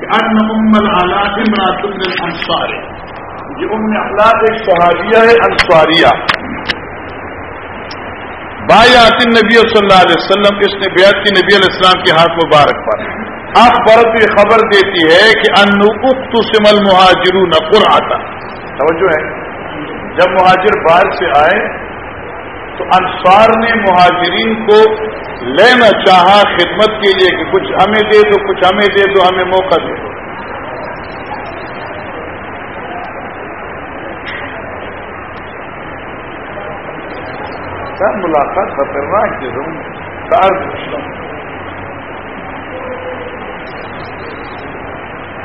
کہ ان ام الحالات امراط الانصار یہ ام اخلاق ایک صحابیہ ہے، انصاریہ۔ بایات نبی صلی اللہ علیہ وسلم، اس نے بیعت کی نبی علیہ السلام کے ہاتھ مبارک پر۔ آپ برت یہ خبر دیتی ہے کہ ان اخت سمل نقر آتا توجہ ہے۔ جب مہاجر باہر سے آئے، تو انصار نے مہاجرین کو لینا چاہا خدمت کے لیے کہ کچھ ہمیں دے دو کچھ ہمیں دے دو ہمیں موقع دے۔ دو ملاقات خطرناک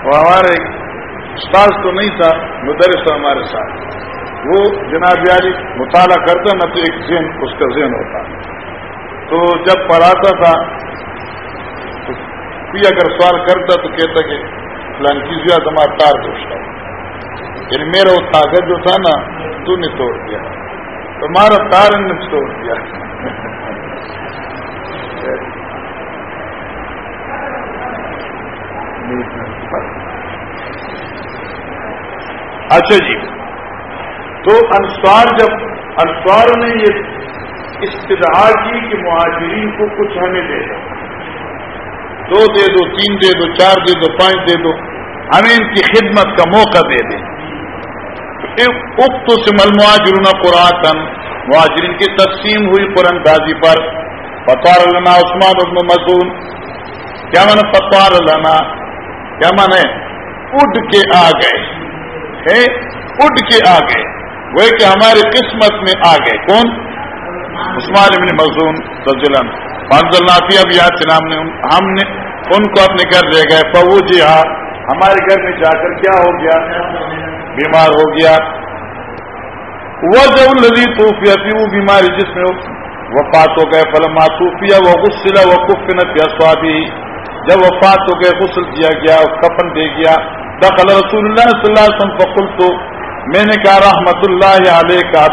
وہ ہمارے استاذ تو نہیں تھا، مدرس ہمارے ساتھ۔ وہ جناب یاری مطالعہ کرتا نہ تو ایک ذہن، اس کا ذہن ہوتا۔ تو جب پڑھاتا تھا کوئی اگر سوال کرتا تو کہتا کہ فلان کی ہمارا تار دوستا یعنی میرا وہ طاقت جو تھا نا، تو نے توڑ دیا۔ تمہارا تار نے توڑ دیا۔ اچھا جی۔ تو انسوار جب انسوار نے یہ استدعا کی کہ مہاجرین کو کچھ ہمیں دے دو۔ دو دے دو، تین دے دو، چار دے دو، پانچ دے دو۔ ہمیں ان کی خدمت کا موقع دے دیں۔ اخت سے مل مہاجرون قرآن مہاجرین کی تقسیم ہوئی قرآن دازی پر۔ پتوار لنا عثمان ابن مزون۔ کیا من پتوار لنا؟ کیا من ہے اڈ کے آ گئے؟ اڈ کے آ گئے۔ وہ کہ ہماری قسمت میں آ گئے۔ کون؟ عثمان ابن مزون رضلم فضل نافی اب یاد سے نام نے، ہم نے ان کو اپنے گھر لے گئے۔ پبو جی ہاں ہمارے گھر میں جا کر کیا ہو گیا؟ بیمار ہو گیا۔ وہ جب لذی توفیہ تھی وہ بیماری جس میں وفات ہو گئے۔ فلما صوفیہ وہ غسلا وہ کف نتیا سوابی جب وفات ہو گئے، غسل کیا گیا، کفن دے گیا۔ دخل رسول اللہ صلی اللہ علیہ وسلم فقل تو میں نے کہا، رحمت اللہ علیہ کا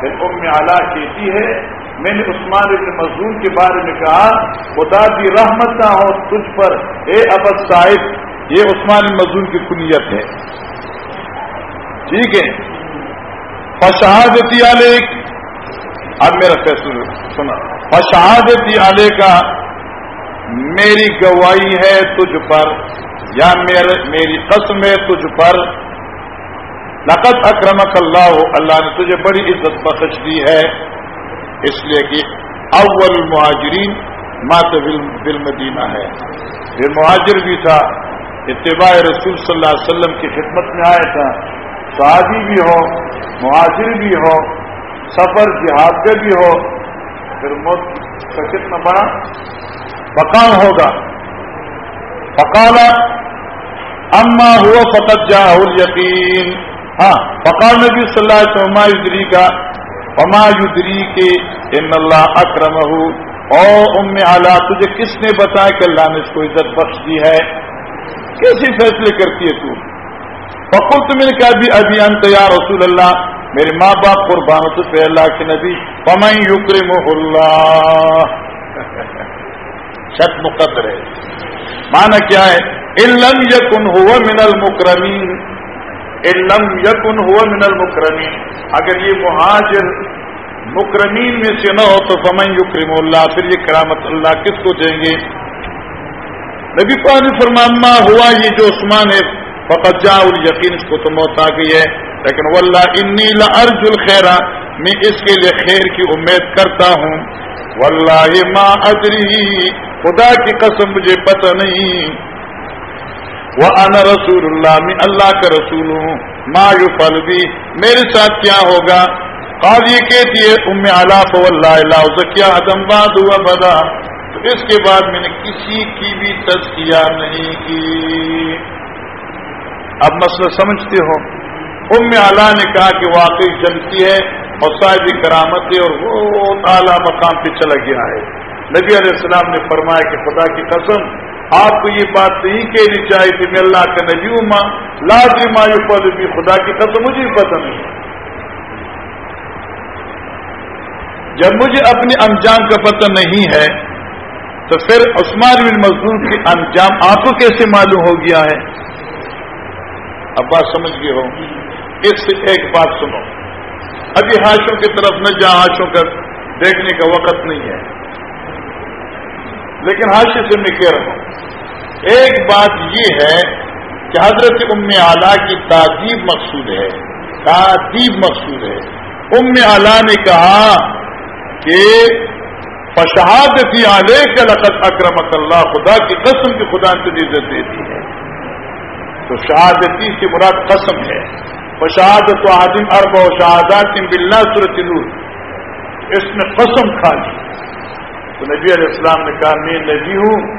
پھر ام اعلیٰ کہتی ہے میں نے عثمان ابن مزدور کے بارے میں کہا، خدا کی رحمت نہ ہو تجھ پر، اے ابد صاحب، یہ عثمان مزدور کی کنیت ہے۔ ٹھیک ہے۔ فشہادتی علیہ اب میرا فیصلہ سنا۔ فشہادتی علیہ کا میری گواہی ہے تجھ پر، یا میری قسم ہے تجھ پر۔ نقد اکرمک اللہ اللہ نے تجھے بڑی عزت بخش دی ہے۔ اس لیے کہ اول المہاجرین مات بل مدینہ ہے۔ یہ مہاجر بھی تھا، اتباع رسول صلی اللہ علیہ وسلم کی خدمت میں آیا تھا۔ صحابی بھی ہو، مہاجر بھی ہو، سفر، جہاد کے بھی ہو۔ پھر موت کا کتنا بڑا مکان ہوگا۔ پکانا اما ہوا فتح جا یقین ہاں فقال نبی صلی اللہ علیہ وسلم کا فما یدری کے ان اللہ اکرم او ام اعلیٰ تجھے کس نے بتایا کہ اللہ نے اس کو عزت بخش دی ہے؟ کیسی فیصلے کرتی ہے تو؟ فکر تم کہا بھی ابھی انت یا رسول اللہ، میرے ماں باپ قربان تو پہ اللہ کے نبی فمائی یکرم اللہ۔ چھت مقدر ہے۔ مانا کیا ہے؟ علم یکن ہوا من المکرمین۔ علم یقن ہوا من المکرمین۔ اگر یہ مہاجر مکرمین میں سے نہ ہو تو فمن یکرم اللہ، پھر یہ کرامت اللہ کس کو دیں گے؟ نبی پانی فرماما ہوا یہ جو عثمان ہے فقط جا یقین اس کو تو موت آ گئی ہے۔ لیکن واللہ انی لارج الخیرہ میں اس کے لیے خیر کی امید کرتا ہوں۔ واللہ ما ادری، خدا کی قسم، مجھے پتہ نہیں۔ وہ انا رسول اللہ میں اللہ کا رسول ہوں، ما یو فل بھی میرے ساتھ کیا ہوگا؟ قال، یہ کہتی ہے، ام اللہ اللہ کیا عدم باد ہوا بدا تو اس کے بعد میں نے کسی کی بھی تزکیہ نہیں کی۔ اب مسئلہ سمجھتے ہو۔ ام اعلیٰ نے کہا کہ واقعی جنتی ہے اور صاحب کرامت ہے اور وہ اعلیٰ مقام پہ چلا گیا ہے۔ نبی علیہ السلام نے فرمایا کہ خدا کی قسم آپ کو یہ بات نہیں کہنی چاہیے کہ میں اللہ کا نبی ہوں، ماں لازی مایو بھی خدا کی قسم مجھے پتہ نہیں۔ جب مجھے اپنے انجام کا پتہ نہیں ہے، تو پھر عثمان بن مزدور کی انجام آپ کو کیسے معلوم ہو گیا ہے؟ اب بات سمجھ گئے ہو۔ اس سے ایک بات سنو۔ ابھی ہاشوں کی طرف نہ جا ہاشوں کا دیکھنے کا وقت نہیں ہے۔ لیکن ہاشی سے میں کہہ رہا ہوں، ایک بات یہ ہے کہ حضرت ام اعلیٰ کی تعدیب مقصود ہے تعدیب مقصود ہے۔ ام اعلیٰ نے کہا کہ فشہادتی علیہ کے لقت اکرمت اللہ، خدا کی قسم کی خدا سے عزت دیتی ہے۔ تو شہادتی کی مراد قسم ہے۔ فشہادت و عادم ارب و شہادات بلّہ صورت اس میں قسم کھا لی۔ تو نبی علیہ السلام نے کہا، میں نبی ہوں،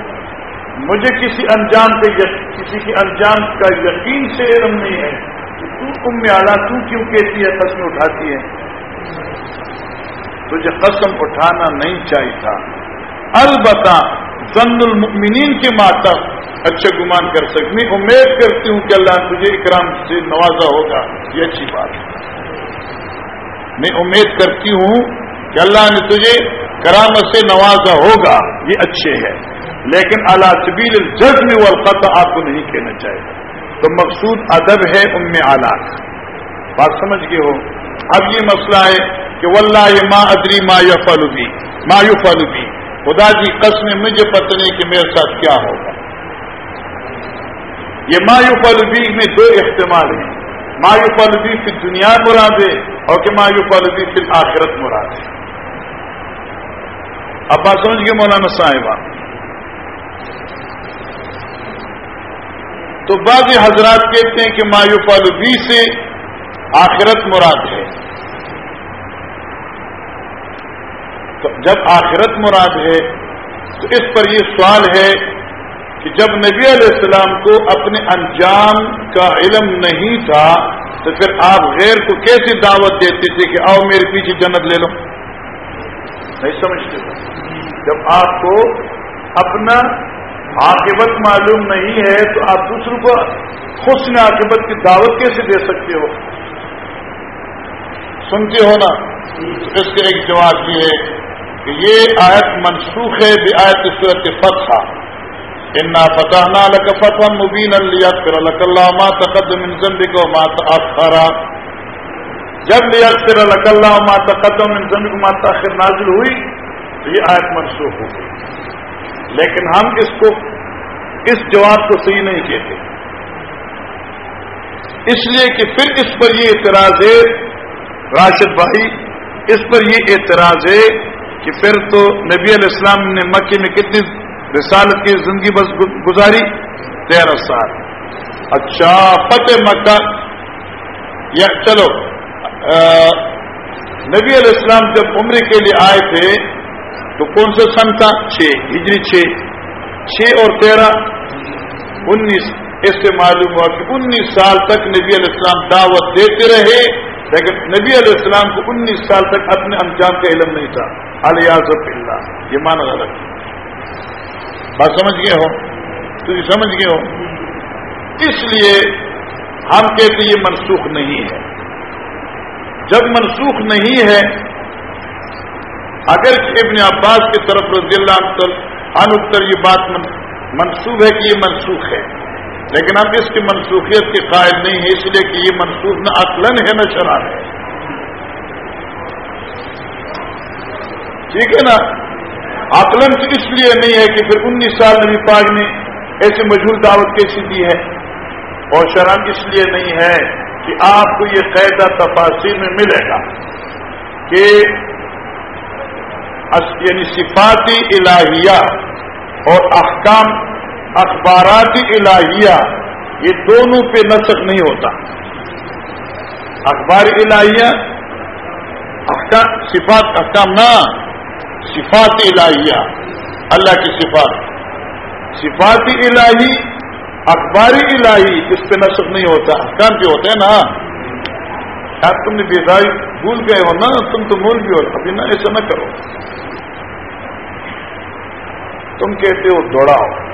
مجھے کسی انجام کے کسی کی انجام کا یقین سے علم نہیں ہے۔ کہ تو تم میں آلہ تو کیوں کہتی ہے، قسم اٹھاتی ہے؟ تجھے قسم اٹھانا نہیں چاہیے تھا البتہ زند المؤمنین کے ماتم اچھے گمان کر سکتے میں امید کرتی ہوں کہ اللہ تجھے اکرام سے نوازا ہوگا۔ یہ اچھی بات ہے۔ میں امید کرتی ہوں کہ اللہ نے تجھے کرامت سے نوازا ہوگا، یہ اچھے ہے لیکن اللہ طبیل جذب والقطع آپ کو نہیں کہنا چاہیے۔ تو مقصود ادب ہے ام اعلیٰ بات سمجھ گئے ہو؟ اب یہ مسئلہ ہے کہ واللہ ما ادری ما یفعل بھی ما یفعل خدا کی قسم مجھے پتہ نہیں کہ میرے ساتھ کیا ہوگا۔ یہ ما یفعل میں دو احتمال ہیں۔ ما یفعل بھی پھر دنیا مراد ہے اور کہ ما یفعل بھی پھر آخرت مراد ہے۔ اب بات سمجھ گئے مولانا صاحبہ تو بعض حضرات کہتے ہیں کہ مایوفال بی سے آخرت مراد ہے۔ تو جب آخرت مراد ہے، تو اس پر یہ سوال ہے کہ جب نبی علیہ السلام کو اپنے انجام کا علم نہیں تھا، تو پھر آپ غیر کو کیسی دعوت دیتے تھے کہ آؤ میرے پیچھے جنت لے لو؟ نہیں سمجھتے۔ جب آپ کو اپنا عاقبت معلوم نہیں ہے، تو آپ دوسروں کو حسن عاقبت کی دعوت کیسے دے سکتے ہو؟ سنتے ہو نا؟ اس کا ایک جواب یہ ہے کہ یہ آیت منسوخ ہے بے آیت صورت فتح انا فتح نہ لک فتح مبین لیا پھر اللہ ما تقدم انسن کو ما جب لیا پھر اللہ ما تقدم انسن کو ما تاخر نازل ہوئی، تو یہ آیت منسوخ ہو گئی۔ لیکن ہم اس کو، اس جواب کو صحیح نہیں کہتے۔ اس لیے کہ پھر اس پر یہ اعتراض ہے، راشد بھائی، اس پر یہ اعتراض ہے کہ پھر تو نبی علیہ السلام نے مکے میں کتنی رسالت کی، زندگی بس گزاری؟ تیرہ سال۔ اچھا فتح مکہ۔ یا، چلو نبی علیہ السلام جب عمرے کے لیے آئے تھے، تو کون سا سن تھا؟ چھ، ہجری چھ۔ چھ اور تیرہ، انیس۔ اس سے معلوم ہوا کہ انیس سال تک نبی علیہ السلام دعوت دیتے رہے، لیکن نبی علیہ السلام کو انیس سال تک اپنے انجام کا علم نہیں تھا۔ الیاز اللہ یہ مانا غلط بات سمجھ گئے ہو؟ تو یہ سمجھ گئے ہو؟ اس لیے ہم کہتے یہ منسوخ نہیں ہے۔ جب منسوخ نہیں ہے۔ اگر ابن عباس کی طرف رضی اللہ عنہ یہ بات منسوخ ہے کہ یہ منسوخ ہے۔ لیکن ہم اس کی منسوخیت کے قائل نہیں ہے، اس لیے کہ یہ منسوخ نہ اقلن ہے نہ شرح ہے۔ ٹھیک ہے نا؟ آکلن اس لیے نہیں ہے کہ پھر انیس سال نبی پاک نے ایسے مجھول دعوت کیسی دی ہے۔ اور شرح اس لیے نہیں ہے۔ کہ آپ کو یہ قاعدہ تفاصر میں ملے گا کہ یعنی صفاتی الہیہ اور احکام اخبارات الہیہ، یہ دونوں پہ نسخ نہیں ہوتا۔ اخبار الہیہ صفات احکام نہ، صفات الہیہ، اللہ کی صفات۔ صفات الہی اخباری الہی، اس پہ نسخ نہیں ہوتا۔ احکام کے ہوتے ہیں نا۔ آپ تم نے بیداری بھول گئے ہو نا، تم تو بھول بھی ہو۔ ابھی نہ ایسا نہ کرو۔ تم کہتے ہو دوڑاؤ۔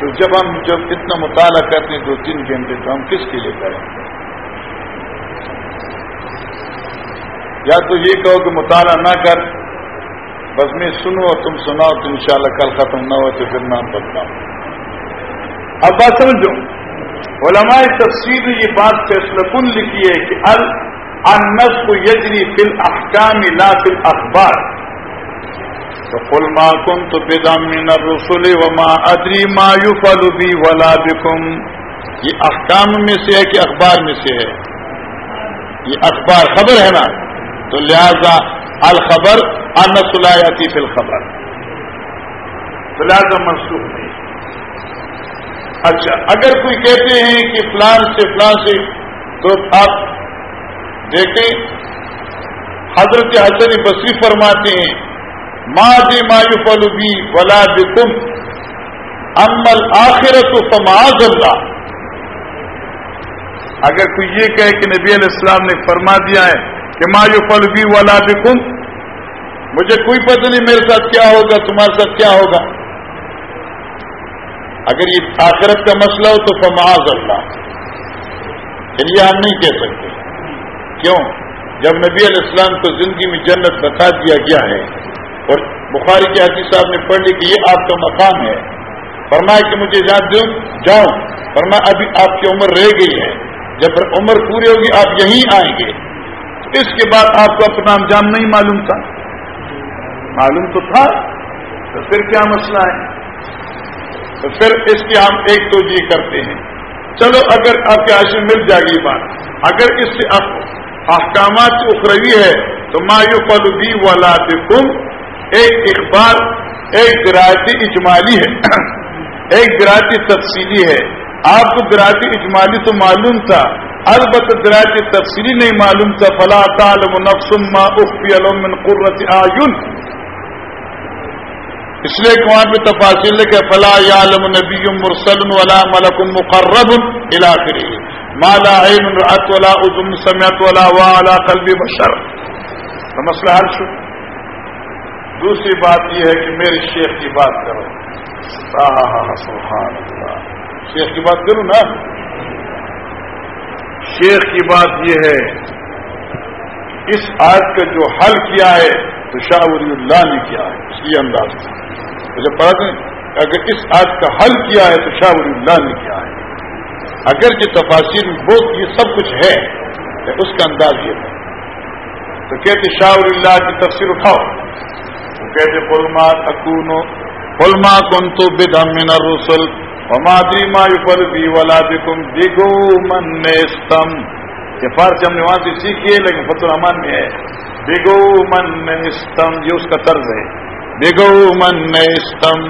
تو جب ہم جب اتنا مطالعہ کرتے ہیں، دو تین گھنٹے تو ہم کس کے لیے کریں یا تو یہ کہو کہ مطالعہ نہ کر، بس میں سنو تم سناؤ، تو انشاءاللہ کل ختم نہ ہو تو پھر نام بتاؤ اب بات سمجھو، علماء تفصیل یہ بات فیصلہ کن لکھی ہے کہ النس کو یجری فل احکام لا فل اخبار تو فل ما کم تو من الرسول وما ادری ما یفعل بی ولا بکم۔ یہ احکام میں سے ہے کہ اخبار میں سے ہے؟ یہ اخبار خبر ہے نا؟ تو لہذا الخبر ان سلایاتی فی الخبر۔ تو لہذا منسوخ نہیں اچھا اگر کوئی کہتے ہیں کہ فلان سے فلان سے، تو آپ دیکھیں، حضرت حسن بصری فرماتے ہیں، ما دی مایو فلوبی ولا بکم امل آخرت و فماز اللہ. اگر کوئی یہ کہے کہ نبی علیہ السلام نے فرما دیا ہے کہ ما یو فلبی والا بکم، مجھے کوئی پتہ نہیں میرے ساتھ کیا ہوگا، تمہارے ساتھ کیا ہوگا۔ اگر یہ آخرت کا مسئلہ ہو تو فماز اللہ۔ یعنی چلیے ہم نہیں کہہ سکتے۔ کیوں؟ جب نبی علیہ السلام کو زندگی میں جنت بتا دیا گیا ہے، اور بخاری کے حاجی صاحب نے پڑھ لی کہ یہ آپ کا مقام ہے۔ فرمایا کہ مجھے یاد دوں جاؤں فرمایا ابھی آپ کی عمر رہ گئی ہے۔ جب عمر پوری ہوگی، آپ یہیں آئیں گے۔ اس کے بعد آپ کو اپنا انجام نہیں معلوم تھا۔ معلوم تو تھا، تو پھر کیا مسئلہ ہے؟ تو پھر اس کی ہم ایک تو جی کرتے ہیں۔ چلو اگر آپ کے آشی مل جائے گی بات۔ اگر اس سے احکامات اخروی ہے، تو مایو پلوبی والا کم ایک اخبار، ایک گراتی اجمالی ہے۔ ایک گراتی تفصیلی ہے۔ آپ کو گراتی اجمالی تو معلوم تھا۔ البت گراتی تفصیلی نہیں معلوم تھا۔ فلا تعلم نفس ما اخفی من قرت آیون اس لیے کہ وہاں پہ تفاصیل کہ فلا یعلم نبی مرسل ولا ملک مقرب الى مالا عین رأت ولا اذن سمعت ولا وعلا قلب بشر. تو مسئلہ حل شو دوسری بات یہ ہے کہ میرے شیخ کی بات کرو. سبحان اللہ. شیخ کی بات کروں نا؟ شیخ کی بات یہ ہے، اس آیت کا جو حل کیا ہے، تو شاہ ولی اللہ نے کیا ہے. اس لیے انداز مجھے پتا دیں اگر اس آیت کا حل کیا ہے تو شاہ ولی اللہ نے کیا ہے۔ اگر یہ تفاصر بہت یہ سب کچھ ہے تو اس کا انداز یہ ہے۔ تو کہتے، شاہ ولی اللہ کی تفسیر اٹھاؤ۔ وہ کہتے فلما اکون فلما کن تو بدم من الرسل ومادری ما یفل بی ولا بکم دیگو من استم یہ فارسی ہم نے وہاں سے سیکھی ہے لیکن فتح الرحمان میں ہے۔ دیگو من استم یہ اس کا طرز ہے۔ دیگو من استم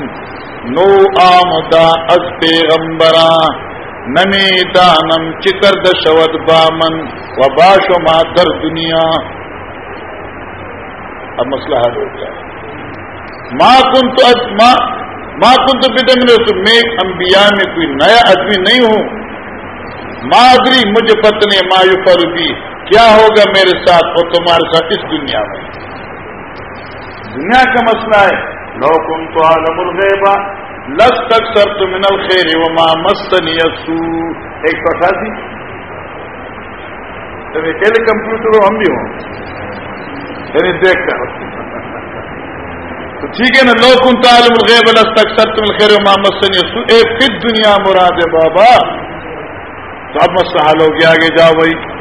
نو آمدا از پیغمبرا نمی دانم چکر دشود بامن و باشو ما در دنیا اب مسئلہ حل ہو گیا ماں کن تو ماں ماں کن تو پیتے ملے تو میں انبیاء میں کوئی نیا آدمی نہیں ہوں مادری مجھے پتنی مایو پر بھی کیا ہوگا میرے ساتھ اور تمہارے ساتھ اس دنیا میں دنیا کا مسئلہ ہے۔ لو کن تو عالم الغیبا لس تک سر تو من الخیر و ماں مستنی ایک تو اٹھا دی۔ یعنی اکیلے کمپیوٹر ہو ہم بھی ہوں۔ یعنی دیکھ کر۔ تو ٹھیک ہے نا لوکن تعلم الغیب لس تک ستم الخیر محمد سنی اے پھر دنیا مراد ہے بابا۔ تو اب مسئلہ حل ہو گیا، آگے جاؤ بھائی۔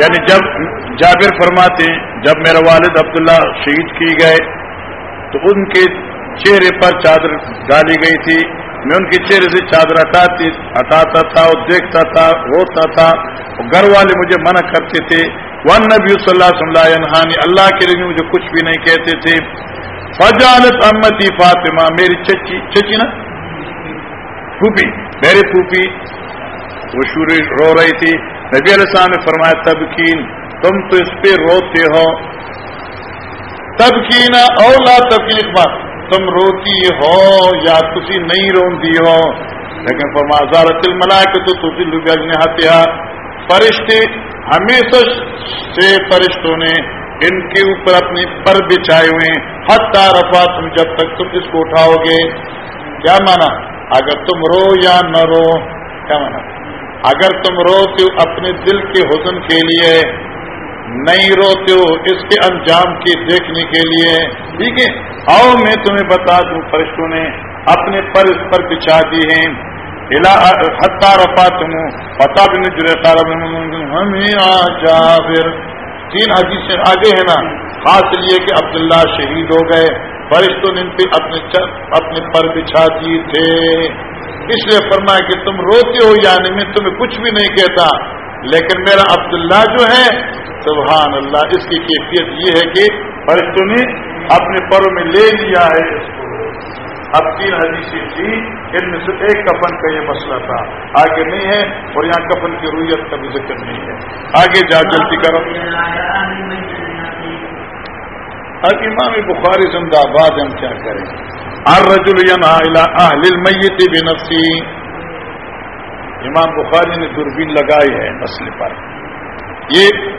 یعنی جب جابر فرماتے جب میرا والد عبداللہ شہید کی گئے، تو ان کے چہرے پر چادر ڈالی گئی تھی۔ میں ان کے چہرے سے چادر ہٹاتی ہٹاتا تھا اور دیکھتا تھا، روتا تھا۔ اور گھر والے مجھے منع کرتے تھے۔ ون نبی صلی اللہ وسلم اللہ کے لیے مجھے کچھ بھی نہیں کہتے تھے۔ فجالت امتی فاطمہ میری چچی چچی نا؟ پھوپھی۔ میری پھوپھی۔ وہ شوری رو رہی تھی۔ نبی علیہ السلام نے فرمایا، تبکین، تم تو اس پہ روتے ہو۔ تب کی اولا تبکین تم روتی ہو یا تھی نہیں روتی ہو؟ لیکن فرمازار تل ملا کے تو تھی لوگ ہتیا فرشتے ہمیشہ سے فرشتوں نے ان کے اوپر اپنے پر بچھائے ہوئے حتی رفا تم جب تک تم اس کو اٹھاؤ گے۔ کیا مانا اگر تم رو یا نہ رو، کیا مانا اگر تم روتے ہو اپنے دل کے حسن کے لیے نہیں روتے ہو اس کے انجام کی دیکھنے کے لیے، ٹھیک ہے؟ آؤ میں تمہیں بتا دوں، فرشتوں نے اپنے پر اس پر بچھا دی ہیں۔ حتہ رفا تم پتا بھی نہیں جڑے ہمیں آ تین حدیث سے آگے ہے نا۔ خاص لیے کہ عبداللہ شہید ہو گئے۔ فرشتوں نے ان پہ اپنے اپنے پر بچھا دیے تھے۔ اس لیے فرمایا کہ تم روتے ہو یعنی میں تمہیں کچھ بھی نہیں کہتا۔ لیکن میرا عبداللہ جو ہے، سبحان اللہ، اس کی کیفیت یہ ہے کہ فرشتوں نے اپنے پروں میں لے لیا ہے اس کو۔ اب تین حدیثیں تھی، ان میں سے ایک کفن کا یہ مسئلہ تھا۔ آگے نہیں ہے اور یہاں کفن کی رویت کا بھی ذکر نہیں ہے۔ آگے جا، جلدی کرو۔ اب امام بخاری زندہ آباد ہم کیا کریں۔ ہر رجول اہل امام بخاری نے دوربین لگائی ہے مسئلے پر۔ یہ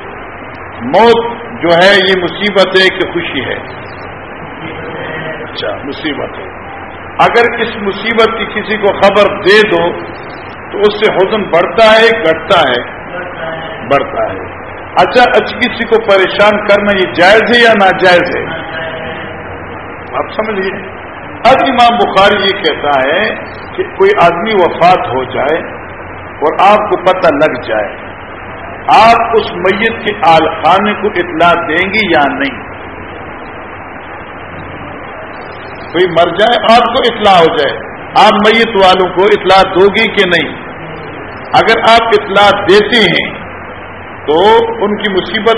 موت جو ہے، یہ مصیبت ہے کہ خوشی ہے۔ اچھا مصیبت ہے۔ اگر اس مصیبت کی کسی کو خبر دے دو، تو اس سے حزن بڑھتا ہے، گھٹتا ہے۔ بڑھتا ہے۔ اچھا اچھی کسی کو پریشان کرنا یہ جائز ہے یا ناجائز ہے؟ آپ سمجھیے۔ اب امام بخاری یہ کہتا ہے کہ کوئی آدمی وفات ہو جائے اور آپ کو پتہ لگ جائے آپ اس میت کے آلخانے کو اطلاع دیں گی یا نہیں؟ کوئی مر جائے، آپ کو اطلاع ہو جائے۔ آپ میت والوں کو اطلاع دو گی کہ نہیں؟ اگر آپ اطلاع دیتے ہیں تو ان کی مصیبت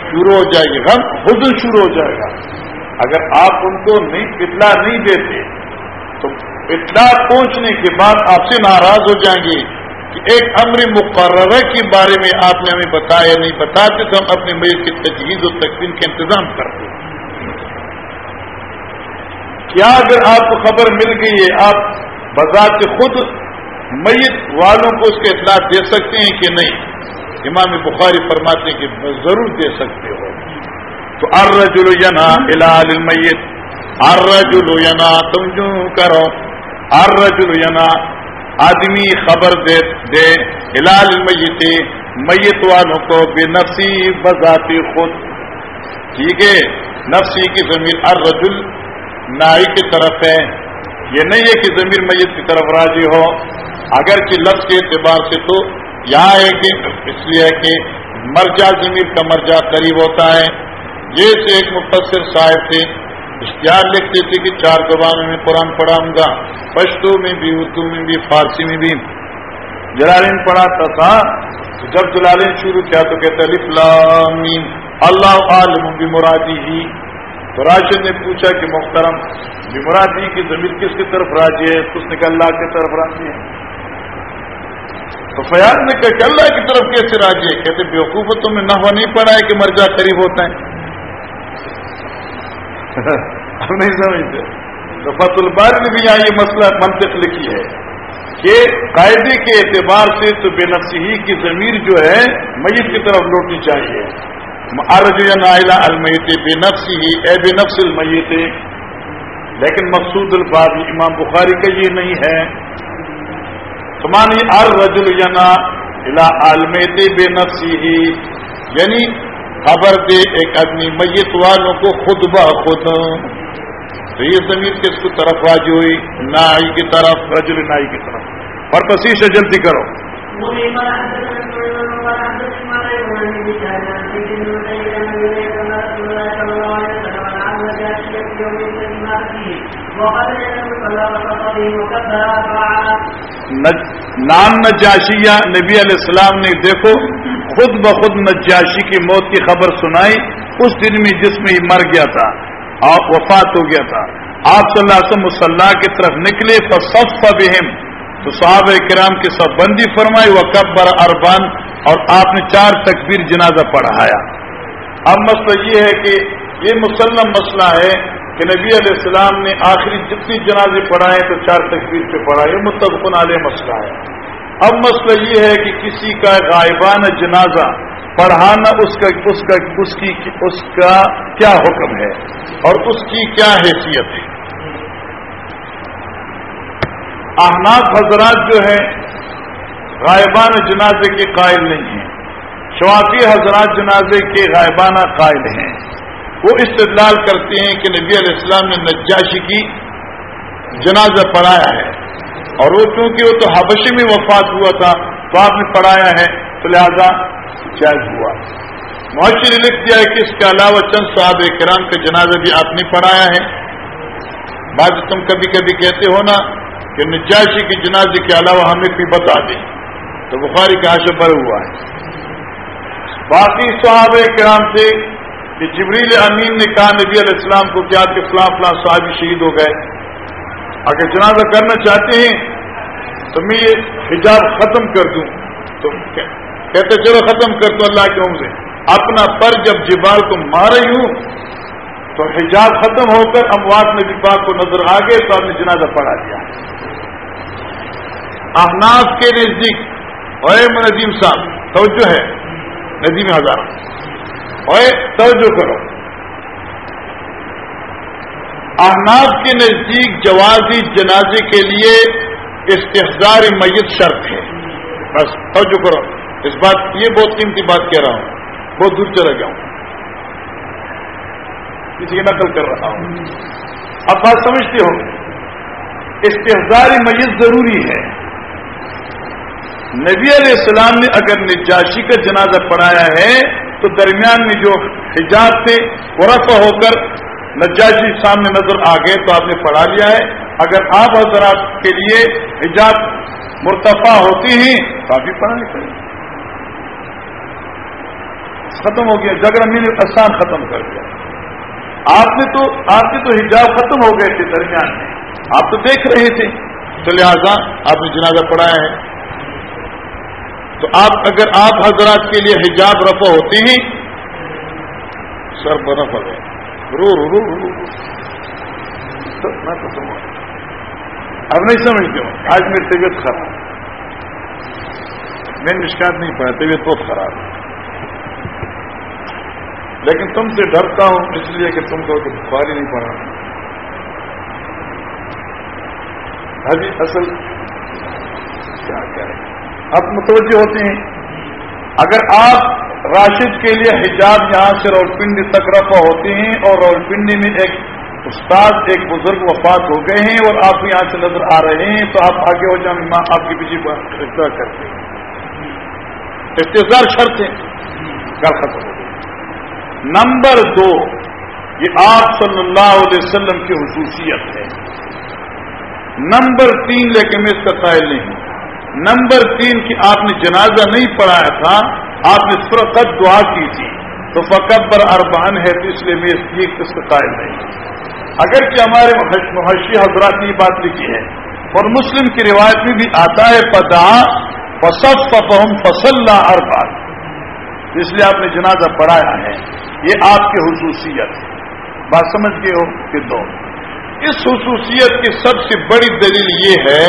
شروع ہو جائے گی، غم خود شروع ہو جائے گا۔ اگر آپ ان کو نہیں، اطلاع نہیں دیتے، تو اطلاع پہنچنے کے بعد آپ سے ناراض ہو جائیں گے۔ کہ ایک امر مقررہ کے بارے میں آپ نے ہمیں بتایا نہیں بتاتے تو ہم اپنے میت کی تجویز اور تقسیم کا انتظام کرتے ہیں۔ کیا اگر آپ کو خبر مل گئی ہے، آپ بذات خود میت والوں کو اس کے اطلاع دے سکتے ہیں کہ نہیں؟ امام بخاری فرماتے ہیں کہ ضرور دے سکتے ہو۔ تو ارجلو ینا الال میت ارجلو ینا تم جو کرو۔ ارجلو ینا آدمی خبر دے دے الال میت میت والوں کو بے نفسی بذاتی خود۔ ٹھیک ہے؟ نفسی کی زمین ارجل نائی کی طرف ہے۔ یہ نہیں ہے کہ زمین میت کی طرف راضی ہو۔ اگر کہ لفظ کے اعتبار سے تو یہاں ہے کہ اس لیے کہ مرجا زمین کا مرجا قریب ہوتا ہے۔ یہ سے ایک مختصر صاحب تھے۔ اشتہار لکھتے تھے کہ چار زبانوں میں قرآن پڑھاؤں گا۔ پشتو میں بھی، اردو میں بھی، فارسی میں بھی۔ جلالین پڑھاتا تھا جب جلالین شروع کیا تو کہتے اللہ عالم بھی مرادی ہی۔ تو راشد نے پوچھا کہ محترم جمرادی کی زمین کس کی طرف راجی ہے؟ اس نے کہا، اللہ کی طرف راجی ہے۔ تو فیاض نے کہا کہ اللہ کی طرف کیسے راجی ہے؟ کہتے بیوقوفتوں میں نہ نہیں پڑا ہے کہ مرجا قریب ہوتا ہے ہم نہیں سمجھتے۔ تو فت البار نے بھی یہاں یہ مسئلہ منطق لکھی ہے کہ قاعدے کے اعتبار سے تو بے نفسی کی زمین جو ہے، میت کی طرف لوٹنی چاہیے۔ نائلہ المیت، بے نفس ہی، اے بے نفس المیت۔ لیکن مقصود الباب امام بخاری کا یہ نہیں ہے۔ تمانی ارجل ینا الا المیت، بے نفس ہی۔ یعنی خبر دے ایک آدمی میت والوں کو خود بخود تو یہ زمین کس کو طرف راجی ہوئی؟ نائی کی طرف رجل نائی کی طرف۔ اور پسی سے جلدی کرو۔ نام نجاشیا نبی علیہ السلام نے دیکھو خود بخود نجاشی کی موت کی خبر سنائی، اس دن میں جس میں یہ مر گیا تھا، آپ وفات ہو گیا تھا۔ آپ صلی اللہ علیہ وسلم کی طرف نکلے تو سب بہم۔ تو صحابہ کرام کی سب بندی فرمائی وہ کبر اربان۔ اور آپ نے چار تکبیر جنازہ پڑھایا۔ اب مسئلہ یہ ہے کہ یہ مسلم مسئلہ ہے کہ نبی علیہ السلام نے آخری جتنی جنازے پڑھائے تو چار تکبیر پہ پڑھائے متفقن علیہ مسئلہ ہے۔ اب مسئلہ یہ ہے کہ کسی کا غائبانہ جنازہ پڑھانا اس کا اس کا اس کی اس کا کیا حکم ہے اور اس کی کیا حیثیت ہے؟ احناف حضرات جو ہے غائبانہ جنازے کے قائل نہیں ہیں۔ شوافی حضرات جنازے کے غائبانہ قائل ہیں۔ وہ استدلال کرتے ہیں کہ نبی علیہ السلام نے نجاشی کی جنازہ پڑھایا ہے۔ اور وہ چونکہ وہ تو حبشی میں وفات ہوا تھا تو آپ نے پڑھایا ہے، تو لہذا جائز ہوا۔ معاشر نے لکھ دیا ہے کہ اس کے علاوہ چند صاحب کرام کا جنازہ بھی آپ نے پڑھایا ہے بعض تم کبھی کبھی کہتے ہو نا کہ نجاشی کے جنازے کے علاوہ ہمیں بھی بتا دیں تو بخاری کا حاشر بڑھ ہوا ہے۔ باقی صحاب کرام سے کہ جبریل امین نے کہا نبی علیہ السلام کو کیا کہ فلاں فلاں صحابی شہید ہو گئے۔ اگر جنازہ کرنا چاہتے ہیں، تو میں یہ حجاب ختم کر دوں۔ تو کہتے چلو ختم کر دو اللہ کے سے اپنا پر جب جبال کو مار رہی ہوں، تو حجاب ختم ہو کر اموات میں پاک کو نظر آ گئے تو آپ نے جنازہ پڑھا دیا۔ احناف کے نزدیک، اوے ندیم صاحب، توجہ ہے۔ ندیم ہزار۔ اوے توجہ کرو۔ احناف کے نزدیک جوازی جنازے کے لیے استحصار میت شرط ہے۔ بس، توجہ کرو۔ اس بات، یہ بہت قیمتی بات کہہ رہا ہوں۔ بہت دور چلا گیا ہوں۔ کسی کی نقل کر رہا ہوں۔ اب بات سمجھتے ہو۔ استحزاری میت ضروری ہے۔ نبی علیہ السلام نے اگر نجاشی کا جنازہ پڑھایا ہے، تو درمیان میں جو حجاب تھے، وہ رفع ہو کر نجاشی سامنے نظر آ گئے تو آپ نے پڑھا لیا ہے۔ اگر آپ حضرات کے لیے حجاب مرتفع ہوتی ہیں تو آپ بھی پڑھا پڑیں ختم ہو گیا۔ جگڑا میں نے آسان ختم کر دیا۔ آپ نے تو آپ کے تو حجاب ختم ہو گئے تھے درمیان میں۔ آپ تو دیکھ رہے تھے۔ تو لہٰذا آپ نے جنازہ پڑھایا ہے۔ تو آپ اگر آپ حضرات کے لیے حجاب رفع ہوتے ہیں، سر برف ہو گئے رو رو رو رو تو میں تو سمجھ اب نہیں سمجھتے ہوں آج میری طبیعت خراب۔ میں نشکات نہیں پایا طبیعت بہت خراب۔ ہے لیکن تم سے ڈرتا ہوں اس لیے کہ تم کو بخاری نہیں پڑھا۔ حجی اصل کیا ہے اب متوجہ ہوتے ہیں۔ اگر آپ راشد کے لیے حجاب یہاں سے راولپنڈی تک رفع ہوتے ہیں اور راولپنڈی میں ایک استاد ایک بزرگ وفات ہو گئے ہیں اور آپ یہاں سے نظر آ رہے ہیں، تو آپ آگے ہو جائیں ماں آپ کے پیچھے اختیار کرتے ہیں اختصار شرط ہے کر ختم ہو نمبر دو، یہ آپ صلی اللہ علیہ وسلم کی خصوصیت ہے۔ نمبر تین، لیکن میں اس کا قائل نہیں ہوں۔ نمبر تین کی آپ نے جنازہ نہیں پڑھایا تھا، آپ نے فرقت دعا کی تھی۔ تو فقبر اربان ہے تو اس لیے میں اس کا قائل نہیں۔ اگر کہ ہمارے محشی حضرات نے یہ بات لکھی ہے۔ اور مسلم کی روایت میں بھی آتا ہے پدا فصف فہم فصل اربان اس لیے آپ نے جنازہ پڑھایا ہے۔ یہ آپ کی خصوصیت بات سمجھ گئے ہو کہ دو۔ اس خصوصیت کی سب سے بڑی دلیل یہ ہے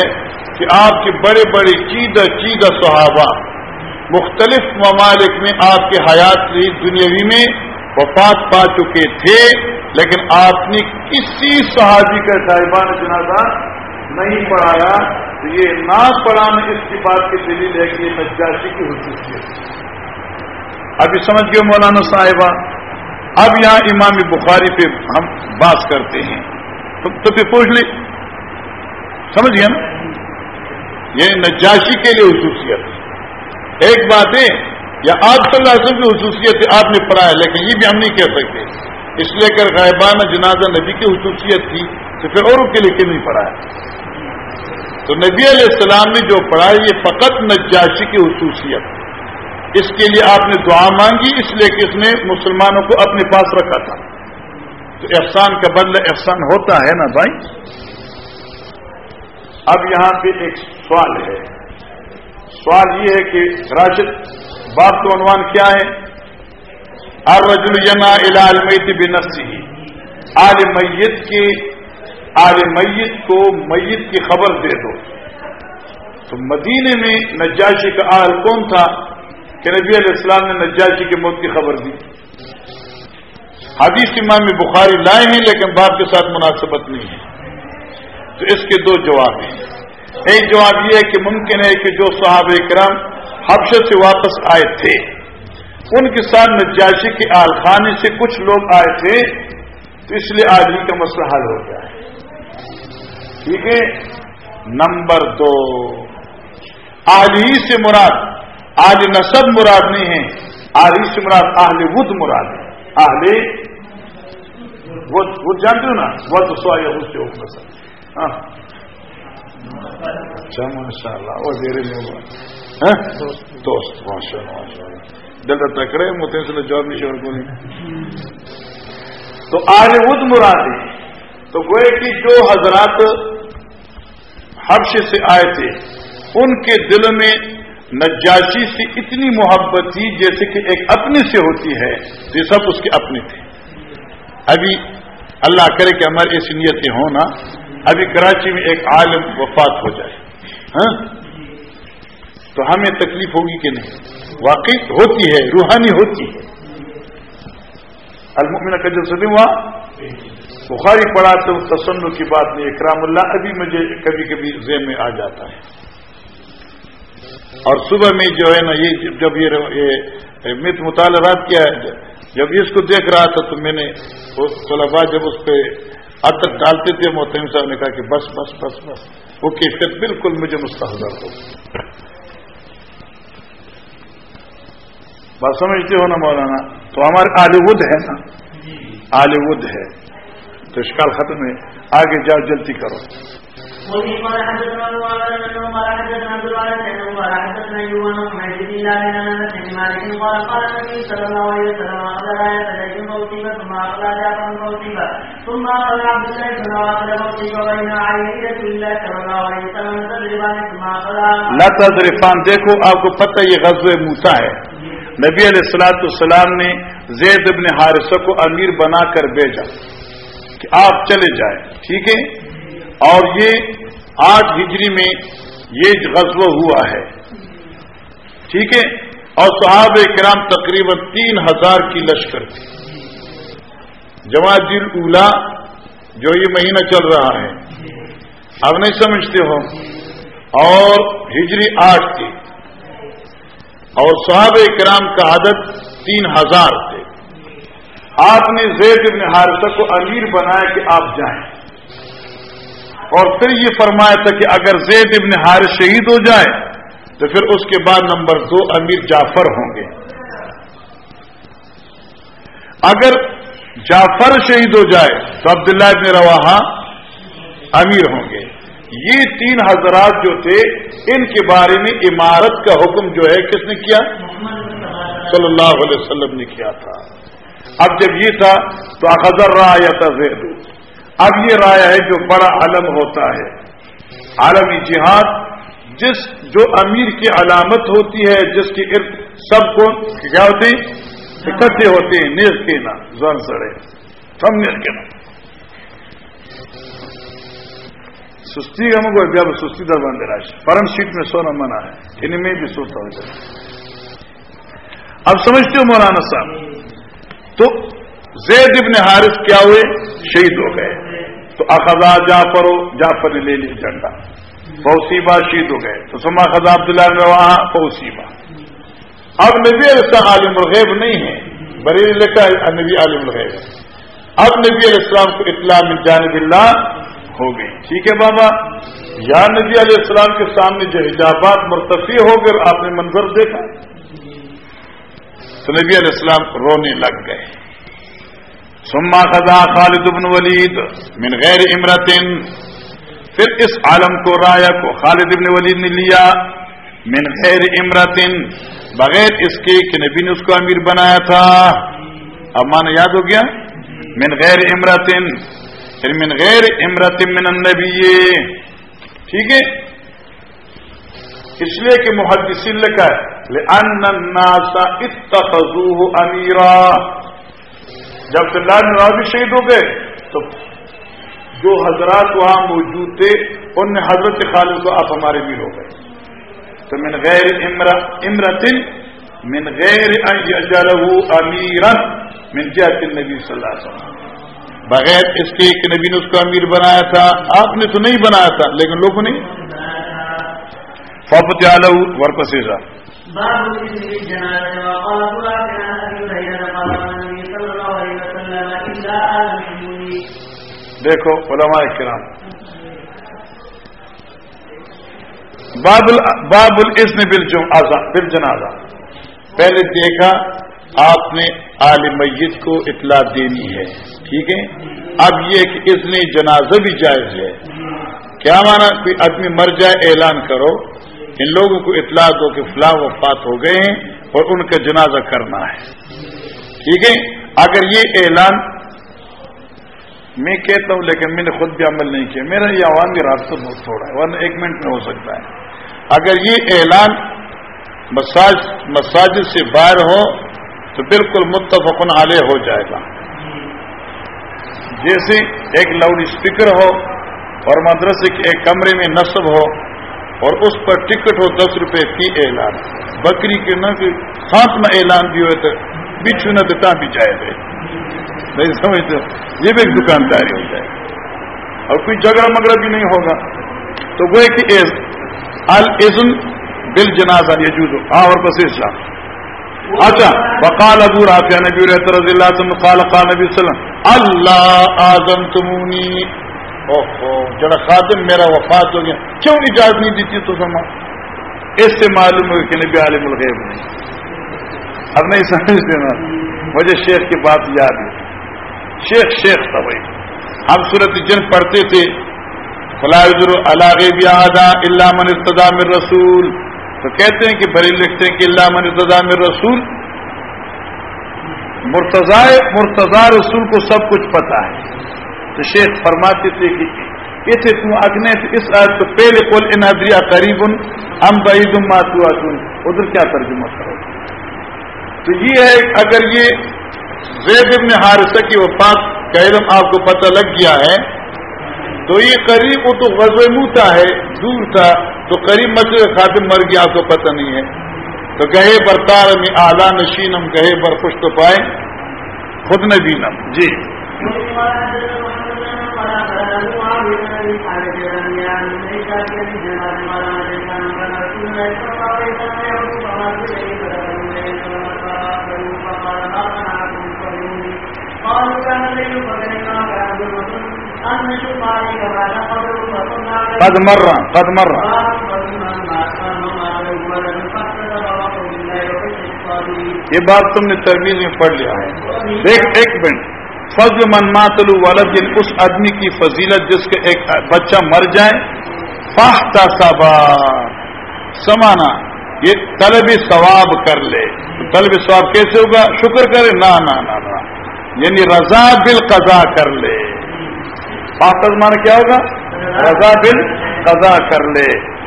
کہ آپ کے بڑے بڑے چیدہ چیدہ صحابہ مختلف ممالک میں آپ کے حیات دنیاوی میں وفات پا چکے تھے، لیکن آپ نے کسی صحابی کا صاحبان جنازہ نہیں پڑھایا۔ تو یہ نہ پڑھانا اس کی بات کی دلیل ہے کہ یہ نجاشی کی خصوصیت ابھی سمجھ گئے مولانا صاحبہ، اب یہاں امام بخاری پہ ہم بات کرتے ہیں۔ تو پھر پوچھ لی۔ سمجھ گیا نا؟ یہ نجاشی کے لیے خصوصیت۔ ایک بات ہے یا آپ صلی اللہ علیہ وسلم کی خصوصیت آپ نے پڑھا ہے لیکن یہ بھی ہم نہیں کہہ سکتے۔ اس لیے اگر غائبانہ جنازہ نبی کی خصوصیت تھی، تو پھر اوروں کے لیے کیوں نہیں پڑھا ہے تو نبی علیہ السلام نے جو پڑھا ہے یہ فقط نجاشی کی خصوصیت۔ اس کے لیے آپ نے دعا مانگی، اس لیے کہ اس نے مسلمانوں کو اپنے پاس رکھا تھا۔ تو احسان کا بدل احسان ہوتا ہے نا بھائی؟ اب یہاں پہ ایک سوال ہے۔ سوال یہ ہے کہ راشد بات تو عنوان کیا ہے؟ ار رجل ینا المیتی بنفسی آل میت کے، آل میت کو میت کی خبر دے دو۔ تو مدینے میں نجاشی کا آل کون تھا؟ کہ نبی علیہ السلام نے نجاشی کی موت کی خبر دی۔ حدیث امام میں بخاری لائے ہیں لیکن باپ کے ساتھ مناسبت نہیں ہے۔ تو اس کے دو جواب ہیں۔ ایک جواب یہ ہے کہ ممکن ہے کہ جو صحابہ کرام حبشہ سے واپس آئے تھے، ان کے ساتھ نجاشی کے آل خانے سے کچھ لوگ آئے تھے، تو اس لیے آج ہی کا مسئلہ حل ہو گیا ہے۔ ٹھیک ہے؟ نمبر دو۔ آلی سے مراد، آل نصب مراد نہیں ہے۔ آلی سے مراد آہل ود مراد ہے۔ آہل وہ جانتے ہو نا؟ وہ تو سو یا اس سے سر۔ ہاں۔ اچھا ماشاء اللہ وہ دیر میں ہوا۔ ہاں؟ دوست ماشاء اللہ دل تکڑے متے سے جواب نہیں شور کو نہیں؟ تو آج ود مراد تو گوئے کہ جو حضرات حبش سے آئے تھے، ان کے دل میں نجاشی سے اتنی محبت تھی، جیسے کہ ایک اپنے سے ہوتی ہے یہ سب اس کے اپنے تھے۔ ابھی اللہ کرے کہ ہماری ایسی نیتیں ہوں نا، ابھی کراچی میں ایک عالم وفات ہو جائے۔ ہاں؟ تو ہمیں تکلیف ہوگی کہ نہیں؟ واقعی ہوتی ہے، روحانی ہوتی ہے۔ المؤمن کا جب سدیم ہوا؟ بخاری پڑھا تو تسن کی بات نہیں، اکرام اللہ، ابھی مجھے کبھی کبھی ذہن میں آ جاتا ہے۔ اور صبح میں جو ہے نا، یہ جب یہ مت مطالعات کیا ہے جب اس کو دیکھ رہا تھا تو میں نے طلبا جب اس پہ عطر ڈالتے تھے محتم صاحب نے کہا کہ بس بس بس بس۔ وہ کیفیت بالکل مجھے مستحضر ہو بات سمجھتے ہو نا مولانا؟ تو ہمارے آلی ود ہے نا؟ آلی ود ہے۔ تو اشکال ختم ہے۔ آگے جاؤ جلدی کرو۔ وفي قال حدثنا ابو انه قال حدثنا عبد الوارث انه قال حدثنا ايوب محمد بن الله انس بن مالك قال قال النبي صلى الله عليه وسلم اخذ رايه ثم اخذ جعفر ثم اخذ عبد الله بن الله صلى الله عليه وسلم ثم اخذ لا تدريبان دیکھو، آپ کو پتہ یہ غزوہ موسا ہے۔ نبی علیہ السلاۃ السلام نے زید ابن حارثہ کو امیر بنا کر بھیجا کہ آپ چلے جائیں، ٹھیک ہے؟ اور یہ آٹھ ہجری میں یہ غزوہ ہوا ہے۔ ٹھیک ہے؟ اور صحاب کرام تقریباً تین ہزار کی لشکر تھی۔ جماعت اولا جو یہ مہینہ چل رہا ہے۔ اب نہیں سمجھتے ہو؟ اور ہجری آٹھ تھی۔ اور صحاب کرام کا عدد تین ہزار تھے۔ آپ نے زید ابن حارثہ کو امیر بنایا کہ آپ جائیں۔ اور پھر یہ فرمایا تھا کہ اگر زید ابن ہار شہید ہو جائے، تو پھر اس کے بعد نمبر دو امیر جعفر ہوں گے۔ اگر جعفر شہید ہو جائے، تو عبداللہ ابن روا امیر ہوں گے۔ یہ تین حضرات جو تھے، ان کے بارے میں عمارت کا حکم جو ہے، کس نے کیا؟ صلی اللہ علیہ وسلم نے کیا تھا۔ اب جب یہ تھا، تو اخذر رہا یا تھا زید اب یہ رائے ہے جو بڑا علم ہوتا ہے۔ عالمی جہاد جس جو امیر کی علامت ہوتی ہے، جس کی ارد سب کو کیا ہوتی اکٹھے ہوتے ہیں۔ نیز کے نا زن سڑے۔ سب نیز کے نا سستی ہم کو جب سستی در بند راش فرم شیٹ میں سونا منع ہے۔ ان میں بھی سوتا ہو اب سمجھتے ہو مولانا صاحب، تو زید ابن حارث کیا ہوئے؟ شہید ہو گئے۔ تو اخذا جعفر جعفر نے لے لی جھنڈا۔ فوسیبا شہید ہو گئے۔ تو سما خزا عبداللہ نے وہاں فوسیبا اب نبی السلام عالم الغیب نہیں ہے بری لکھا نبی عالم الغیب۔ اب نبی علیہ السلام کو اطلاع من جانب اللہ ہو گئی۔ ٹھیک ہے بابا؟ یا نبی علیہ السلام کے سامنے جو حجابات مرتفی ہو گئے آپ نے منظر دیکھا۔ تو نبی علیہ السلام رونے لگ گئے۔ سما خزا خالد بن ولید من غیر امرتن پھر اس عالم کو رایا کو خالد بن ولید نے لیا من غیر امرتن بغیر اس کے کہ نبی نے اس کو امیر بنایا تھا. اب مانا یاد ہو گیا؟ من غیر امرتن یعنی پھر من غیر امرت من النبی. ٹھیک ہے؟ اس لیے کہ محدثین لکھا ہے، لأن الناس اتخذوه امیرا جب عبداللہ نوازی شہید ہو گئے تو جو حضرات وہاں موجود تھے ان نے حضرت خالد کو آپ ہمارے بھی ہو گئے۔ تو من غیر امرتن من غیر امیرن من جہت النبی صلی اللہ علیہ وسلم۔ بغیر اس کے کہ نبی نے اس کو امیر بنایا تھا آپ نے تو نہیں بنایا تھا لیکن لوگوں نے فبت ورپسیزا دیکھو علماء کرام۔ باب باب الاسم بل جنازہ پہلے دیکھا، آپ نے عالم میت کو اطلاع دینی ہے، ٹھیک ہے؟ اب یہ کہ اس نے جنازہ بھی جائز ہے۔ کیا مانا کوئی آدمی مر جائے، اعلان کرو۔ ان لوگوں کو اطلاع دو کہ فلاں وفات ہو گئے ہیں اور ان کا جنازہ کرنا ہے۔ ٹھیک ہے؟ اگر یہ اعلان میں کہتا ہوں لیکن میں نے خود بھی عمل نہیں کیا، میرا یہ عوامی رابطہ بہت تھوڑا ہے، ورنہ ایک منٹ میں ہو سکتا ہے۔ اگر یہ اعلان مساج، مساجد سے باہر ہو تو بالکل متفقن علیہ ہو جائے گا۔ جیسے ایک لاؤڈ اسپیکر ہو اور مدرسے کے ایک کمرے میں نصب ہو اور اس پر ٹکٹ ہو دس روپے کی اعلان۔ بکری کے نہ ساتھ میں اعلان بھی ہوئے تو بچھو نہ تو بھی جائے گا نہیں سمجھتے یہ بھی ایک دکانداری ہو جائے۔ اور کوئی جھگڑا مگڑا بھی نہیں ہوگا۔ تو وہ کہ الزن بل جنازہ یہ ہاں اور بس اچھا وقال ابو رافع نبی رحت رضی اللہ قال قال نبی وسلم، اللہ آزم تمونی جڑا خادم میرا وفات ہو گیا۔ کیوں اجازت نہیں دیتی تو سما اس سے معلوم ہو کہ نبی عالم الغیب نہیں۔ اب نہیں سمجھتے نا؟ مجھے شیخ کی بات یاد ہے۔ شیخ شیخ تھا بھائی ہم صورت جن پڑھتے تھے۔ فلاح اللہ اللہ من ارتدام رسول۔ تو کہتے ہیں کہ بھری لکھتے ہیں کہ اللہ من ارتدام رسول۔ مرتضا مرتضا رسول کو سب کچھ پتا ہے۔ تو شیخ فرماتے تھے کہ اسے تم اگنے اس آج کو پہلے کول انادریا قریب ہم بعید ماتوا ادھر کیا ترجمہ کرو؟ تو یہ ہے اگر یہ زید ابن حارثہ کی وفات کا علم آپ کو پتہ لگ گیا ہے تو یہ قریب وہ تو غزو موتا ہے دور تھا تو قریب مسئلہ خاتم مر گیا آپ کو پتہ نہیں ہے۔ تو گہے برتار میں اعلیٰ نشینم گہے بر پشت پائے خود نبینم۔ جی۔ قد مر قد مر. یہ بات تم نے ترمیز میں پڑھ لیا ہے۔ دیکھ، ایک منٹ۔ فضل من ماتلو ولد یعنی اس آدمی کی فضیلت جس کے ایک بچہ مر جائے، فاحتا صبا۔ سمانا، یہ طلب ثواب کر لے۔ طلب ثواب کیسے ہوگا؟ شکر کرے نہ یعنی رضا بل قضا کر لے۔ فاخر مانا کیا ہوگا؟ رضا بل قضا کر لے۔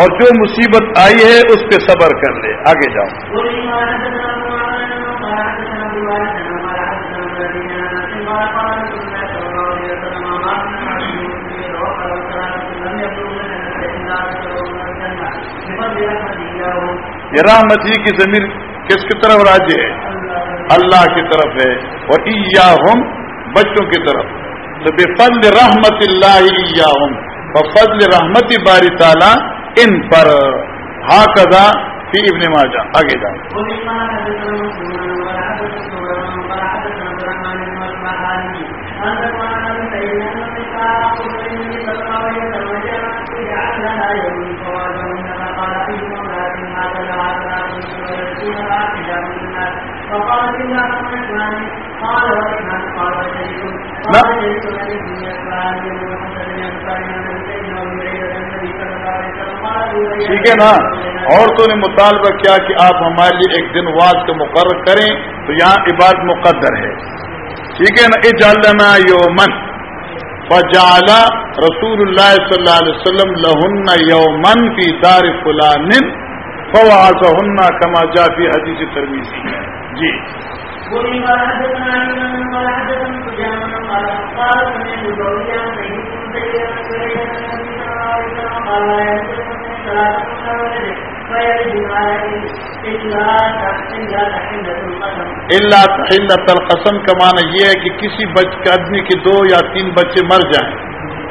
اور جو مصیبت آئی ہے، اس پہ صبر کر لے۔ آگے جاؤ۔ یہ رحمتی کی زمین کس کی طرف راجے ہے؟ اللہ کی طرف ہے اور ہم بچوں کی طرف۔ تو بے فضل رحمت اللہ ہوں فضل رحمت باری تعالیٰ ان پر۔ ہا کدا فی ابن ماجہ۔ آگے جاؤ۔ ٹھیک ہے نا؟ عورتوں نے مطالبہ کیا کہ آپ ہمارے لیے ایک دن واد کو مقرر کریں، تو یہاں عبادت مقدر ہے۔ ٹھیک ہے نا؟ اجالنا یومن فجالا رسول اللہ صلی اللہ علیہ وسلم لہن یومن فی دار فلان فواز کما جافی حدیث ترمیزی جی. اللہ تحلت القسم. کا معنی یہ ہے کہ کسی بچ آدمی کے دو یا تین بچے مر جائیں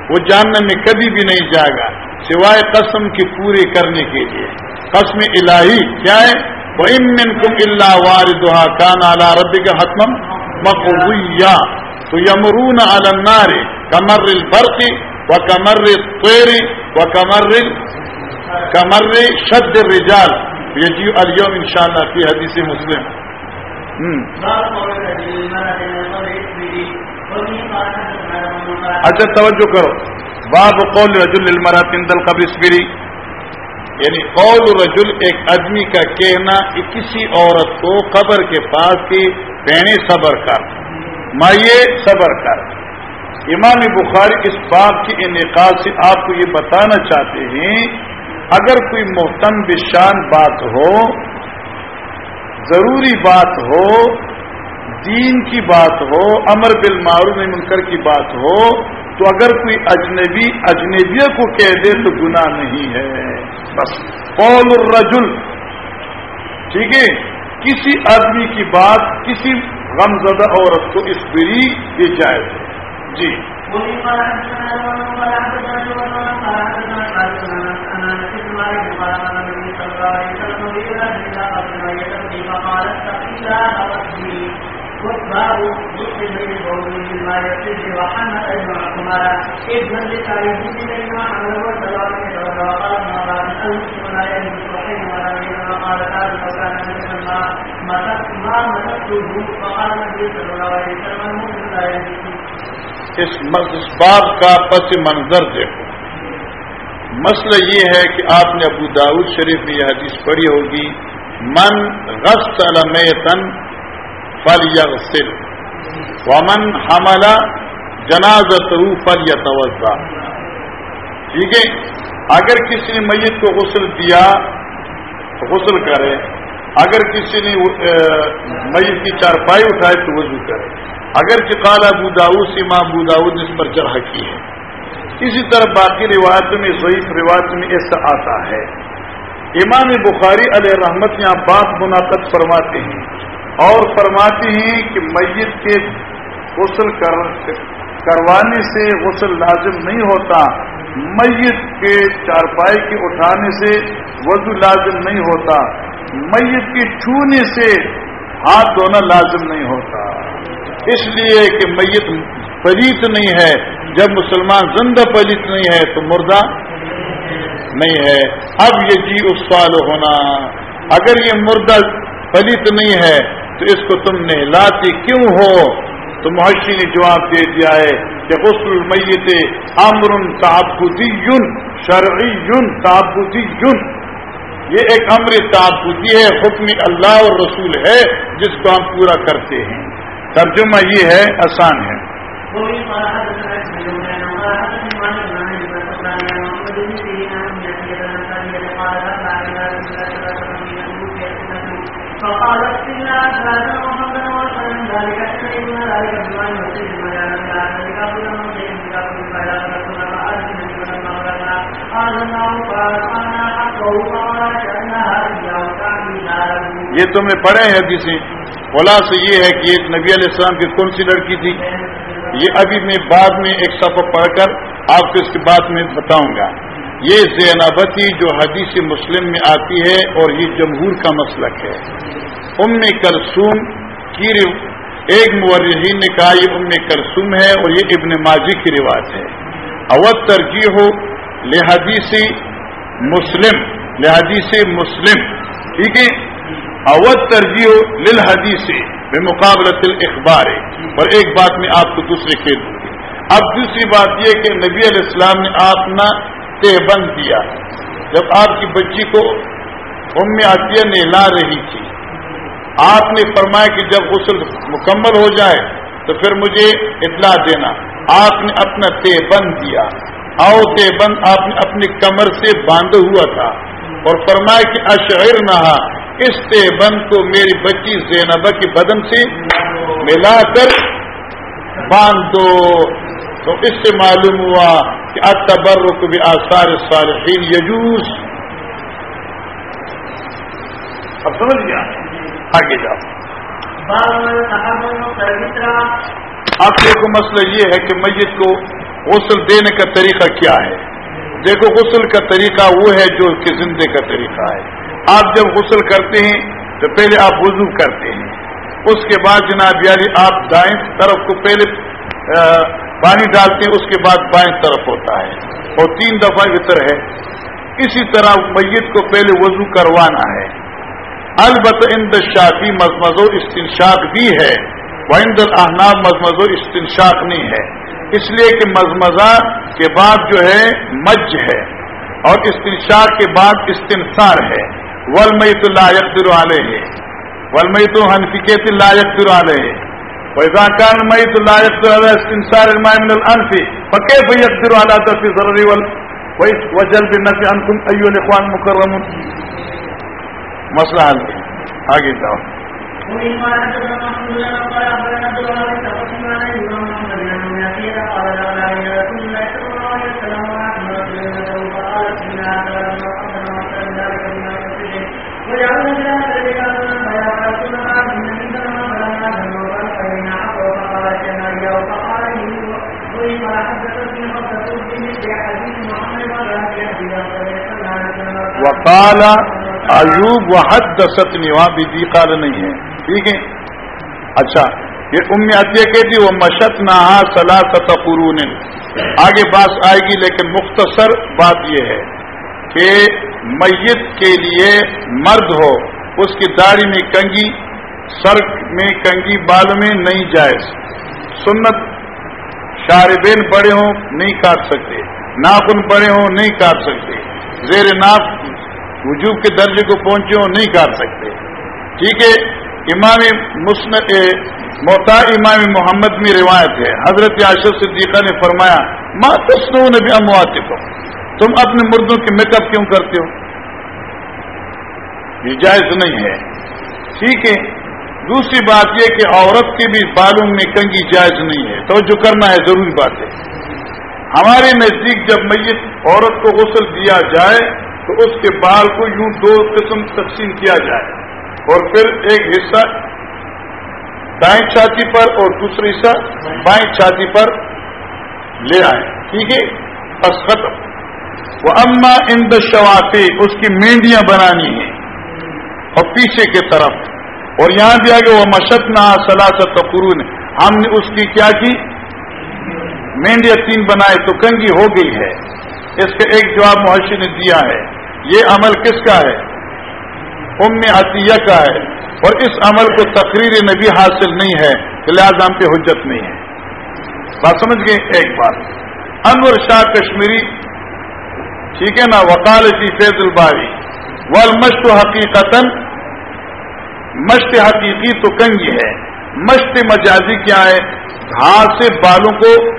وہ جاننے میں کبھی بھی نہیں جائے گا۔ سوائے قسم کی پوری کرنے کے لیے۔ قسم الہی کیا ہے؟ وہ امن کم اللہ وار دہا کان اعلیٰ رب کا حتم مقبویا تو یمرون النار کمر البرقی و کمر طیری و کمر کمر شد الرجال۔ یہ جی اليوم ان شاء اللہ کی حدیث مسلم۔ اچھا توجہ کرو۔ باب قول رجل المرات دل قبر اسبری۔ یعنی قول رجل ایک آدمی کا کہنا کہ کسی عورت کو قبر کے پاس کی بہنیں صبر کر مائیے صبر کر۔ امام بخاری اس باب کی انعقاد سے آپ کو یہ بتانا چاہتے ہیں، اگر کوئی محتم بشان بات ہو، ضروری بات ہو دین کی بات ہو امر بالمعروف منکر کی بات ہو تو اگر کوئی اجنبی اجنبیہ کو کہہ دے تو گناہ نہیں ہے۔ بس۔ قول الرجل۔ ٹھیک ہے؟ کسی آدمی کی بات کسی غم زدہ عورت کو اس بری یہ جائز جی۔ باب عمل وقال ما بعد ولا وقال ما مسكته فقال النبي صلى الله عليه وسلم لا اس باب کا پس منظر دیکھو. مسئلہ یہ ہے کہ آپ نے ابو داود شریف میں یہ حدیث پڑھی ہوگی. من غسل میتن فل یغسل ومن حملہ جنازت فل یا توجہ ٹھیک ہے؟ اگر کسی نے میت کو غسل دیا تو غسل کرے، اگر کسی نے میت کی چارپائی اٹھائے تو وضو کرے۔ اگر کہ قال ابو داود سے ماں ابو داود نے اس پر چڑھا کی ہے۔ اسی طرح باقی روایتوں میں، ضعیف روایت میں ایسا آتا ہے۔ امام بخاری علیہ رحمت یہاں بات منعقد فرماتے ہیں۔ اور فرماتے ہیں کہ میت کے غسل کر، کروانے سے غسل لازم نہیں ہوتا۔ میت کے چارپائی کے اٹھانے سے وضو لازم نہیں ہوتا۔ میت کے چھونے سے ہاتھ دھونا لازم نہیں ہوتا۔ اس لیے کہ میت پلیت نہیں ہے۔ جب مسلمان زندہ پلیت نہیں ہے تو مردہ نہیں ہے۔ اب یہ جی اس سوال ہونا۔ اگر یہ مردہ پلیت نہیں ہے تو اس کو تم نے لاتی کیوں ہو تو محشی نے جواب دے دیا ہے کہ غسل المیت امر تعبدی یون شرعی یون تعبدی یون یہ ایک امر تعبدی ہے حکم اللہ اور رسول ہے جس کو ہم پورا کرتے ہیں ترجمہ یہ ہے آسان ہے یہ تم نے پڑھے ہیں کسی بولا سے یہ ہے کہ ایک نبی علیہ السلام کی کون سی لڑکی تھی؟ یہ ابھی میں بعد میں ایک سفر پڑھ کر آپ کو اس کے بعد میں بتاؤں گا۔ یہ زینابتی جو حدیث مسلم میں آتی ہے اور یہ جمہور کا مسلک ہے۔ ام کلسوم کی ایک مورحین نے کہا یہ ام کلسوم ہے اور یہ ابن ماضی کی رواج ہے۔ اوت ترجیح ہو لحدیثی مسلم، لحدیث مسلم، ٹھیک ہے؟ اوت ترجیح للحدیث بے مقابلت اخبار اور ایک بات میں آپ کو دوسرے کھیل دوں گی۔ اب دوسری بات یہ کہ نبی علیہ السلام نے اپنا تہ بند دیا جب آپ کی بچی کو ام عطیہ نے لا رہی تھی، آپ نے فرمایا کہ جب غسل مکمل ہو جائے تو پھر مجھے اطلاع دینا۔ آپ نے اپنا تہ بند دیا آؤ تہ بند، آپ نے اپنی کمر سے باندھا ہوا تھا۔ اور فرمایا کہ اشعر نہا اس بند کو میری بچی زینبا کے بدن سے ملا کر باندھ دو تو اس سے معلوم ہوا کہ اتبر کو بھی آثار صالحین یجوز۔ اب سمجھ گیا؟ آگے جاؤ۔ اب دیکھو مسئلہ یہ ہے کہ میت کو غسل دینے کا طریقہ کیا ہے؟ دیکھو، غسل کا طریقہ وہ ہے جو کہ زندے کا طریقہ ہے۔ آپ جب غسل کرتے ہیں تو پہلے آپ وضو کرتے ہیں۔ اس کے بعد جناب یاری، آپ دائیں طرف کو پہلے پانی ڈالتے ہیں، اس کے بعد بائیں طرف ہوتا ہے۔ اور تین دفعہ اتر ہے۔ اسی طرح میت کو پہلے وضو کروانا ہے۔ البت اند شافی مزمز و استنشاق بھی ہے۔ وائند الحناب مزمز و استنشاق نہیں ہے۔ اس لیے کہ مزمزہ کے بعد جو ہے مج ہے۔ اور استنشاق کے بعد استنصار ہے۔ ولمئی تو لائق در ہے ولمئی تو حنفیت لائق در والے ہے ویزا کان استنصار المائن الفی پکے بیک در والا دفی ضروری ول وجل بن نفی انکم ایو مسئلہ حل آگے جاؤ. وقال ایوب وحد دستنی وہاں بھی دی قال نہیں ہے. ٹھیک ہے؟ اچھا یہ ام عطیہ کہتی وہ مشت نہ سلاست قرون. آگے بات آئے گی، لیکن مختصر بات یہ ہے کہ میت کے لیے مرد ہو، اس کی داڑھی میں کنگی سر میں کنگی بال میں نہیں جائز. سنت، شاربین بڑے ہوں، نہیں کاٹ سکتے. ناخن بڑے ہوں، نہیں کاٹ سکتے. زیر ناف وجوب کے درجے کو پہنچے ہوں نہیں کاٹ سکتے۔ ٹھیک ہے، امام مسن موتا امام محمد میں روایت ہے۔ حضرت عاشر صدیقہ نے فرمایا ماں تسنو نے بھی اموات کو تم اپنے مردوں کی میک اپ کیوں کرتے ہو؟ یہ جائز نہیں ہے۔ ٹھیک ہے، دوسری بات یہ کہ عورت کے بھی بالوں میں کنگی جائز نہیں ہے۔ توجہ کرنا ہے، ضروری بات ہے۔ ہمارے نزدیک جب میت عورت کو غسل دیا جائے تو اس کے بال کو یوں دو قسم تقسیم کیا جائے۔ اور پھر ایک حصہ دائیں چھاتی پر اور دوسرا حصہ بائیں چھاتی پر لے آئے ٹھیک ہے؟ بس ختم۔ وہ اما ان شوافی اس کی مینڈیاں بنانی ہیں۔ اور پیچھے کی طرف۔ اور یہاں بھی آگے وہ مشت نہ سلاست قرون۔ ہم نے اس کی کیا کی؟ مینڈیا تین بنائے تو کنگی ہو گئی ہے۔ اس کا ایک جواب محشی نے دیا ہے۔ یہ عمل کس کا ہے؟ ام عطیہ کا ہے۔ اور اس عمل کو تقریر نبی حاصل نہیں ہے لہٰذا ہم پہ حجت نہیں ہے۔ بات سمجھ گئے؟ ایک بات۔ انور شاہ کشمیری، ٹھیک ہے نا؟ وکال سی فیض الباری۔ ول مشت حقیقت مشت حقیقی تو کنگی ہے۔ مشت مجازی کیا ہے؟ ہاتھ سے بالوں کو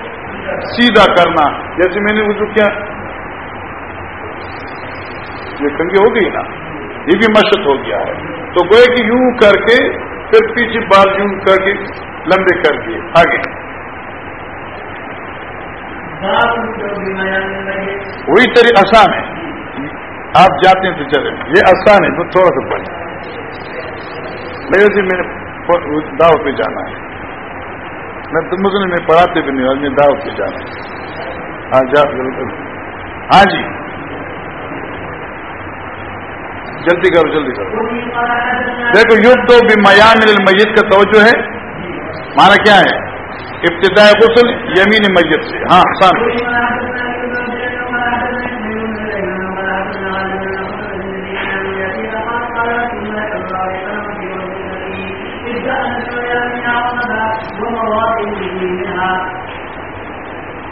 سیدھا کرنا۔ جیسے میں نے وضو کیا۔ یہ کنگی ہو گئی نا یہ بھی مشت ہو گیا ہے۔ تو گوئے کہ یوں کر کے پھر پیچھے بال یوں کر کے لمبے کر دیے آگے۔ وہی تری آسان ہے۔ آپ جاتے ہیں تو چلے۔ یہ آسان ہے تو تھوڑا سا پڑھیں میرے سے میرے دعوت پہ جانا ہے۔ میں تم مجھے میں پڑھاتے بھی نہیں میں دعوت پہ جانا ہے۔ ہاں جا ہاں جی۔ جلدی کرو جلدی کرو۔ دیکھو، یوگ تو بھی میان میت کا توجہ ہے۔ مانا کیا ہے؟ ابتداء غسل یمین میت سے۔ ہاں آسان۔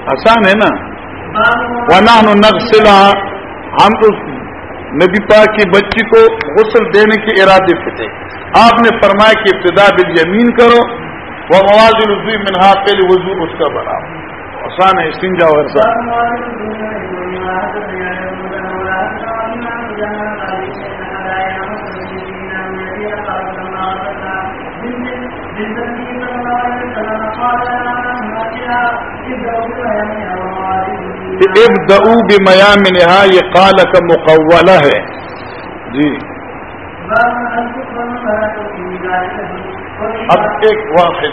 آسان ہے نا۔ ورنہ نقصلا ہم اس نبی پاک کی بچی کو غسل دینے کے ارادے سے تھے۔ آپ نے فرمایا کہ ابتدا بل یمین کرو وہ مواد الزوی منہا، پہلے وضو اس کا بناؤ آسان ہے، استنجا اور دعو بھی میام نہا یہ کال کا مقولہ ہے۔ جی۔ اب ایک واقع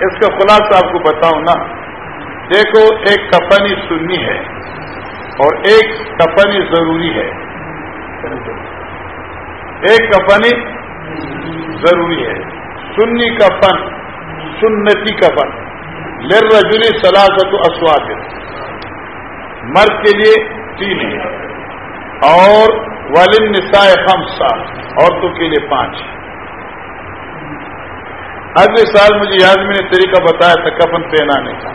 اس کا خلاصہ آپ کو بتاؤں نا۔ دیکھو، ایک کفنی سنی ہے اور ایک کفنی ضروری ہے۔ ایک کفنی ضروری ہے۔ سنی کفن سنتی کفن لر رجولی سلاست اسواد مرد کے لیے تین ہے اور والن نسائے خمسا عورتوں کے لیے پانچ۔ اگلے سال مجھے یاد میں نے طریقہ بتایا تھا کفن پہنانے کا۔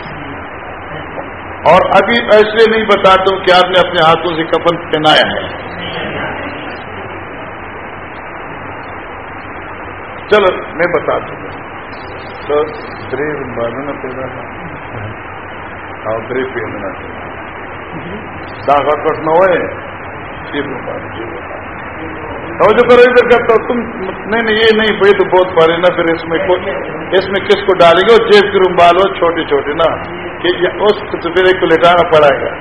اور ابھی ایسے نہیں بتاتا ہوں کہ آپ نے اپنے ہاتھوں سے کفن پہنایا ہے۔ چلو میں بتا دوں باندھنا پیدا اور بری پہننا داغا کٹنا ہوئے جو کرو، ادھر کرتا ہوں، تم نہیں نہیں، یہ نہیں، بھائی تو بہت پارے نا، پھر اس میں اس میں کس کو ڈالیں گے؟ جیب کی روم بالو چھوٹے چھوٹے نا، کہ اس پھر ایک کو لٹانا پڑے گا۔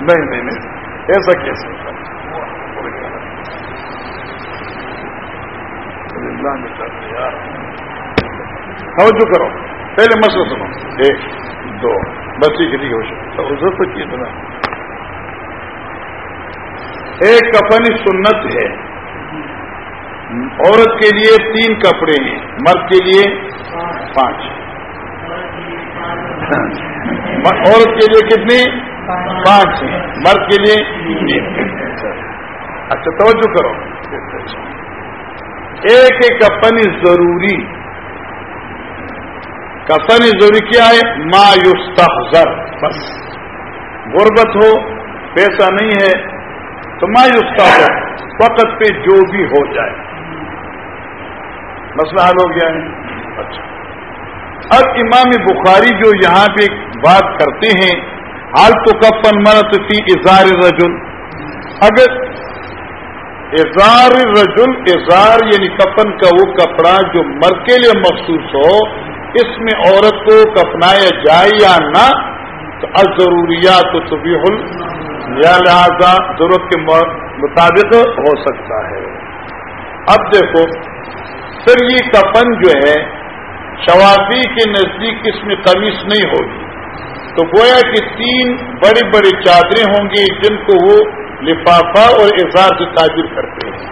نہیں نہیں نہیں، ایسا کیسے جو کرو، پہلے مسئلہ سنو۔ ایک، دو بچی کے لیے ہو سکتا تو کی ایک کفنی سنت ہے۔ عورت کے لیے تین کپڑے ہیں۔ مرد کے لیے پانچ۔ عورت کے لیے کتنی؟ پانچ ہیں۔ مرد کے لیے اچھا توجہ کرو۔ ایک ایک ضروری۔ کفنی ضروری کیا ہے؟ ما یستحذر بس۔ غربت ہو، پیسہ نہیں ہے، تو مایوس کا ہو وقت پہ جو بھی ہو جائے۔ مسئلہ حل ہو گیا ہے۔ اچھا۔ اب امام بخاری جو یہاں پہ بات کرتے ہیں، حال تو کفن مرت تھی اظہار رجل اگر اظہار رجل اظہار یعنی کفن کا وہ کپڑا جو مر کے لیے مخصوص ہو، اس میں عورت کو کفنایا جائے یا نہ تو ضروریات تو بھی یا لہذا ضرورت کے مطابق ہو سکتا ہے۔ اب دیکھو پھر یہ کپن جو ہے، شوافی کے نزدیک اس میں قمیص نہیں ہوگی۔ تو گویا کہ تین بڑی بڑی چادریں ہوں گی جن کو وہ لفافہ اور اظہار سے تعبیر کرتے ہیں۔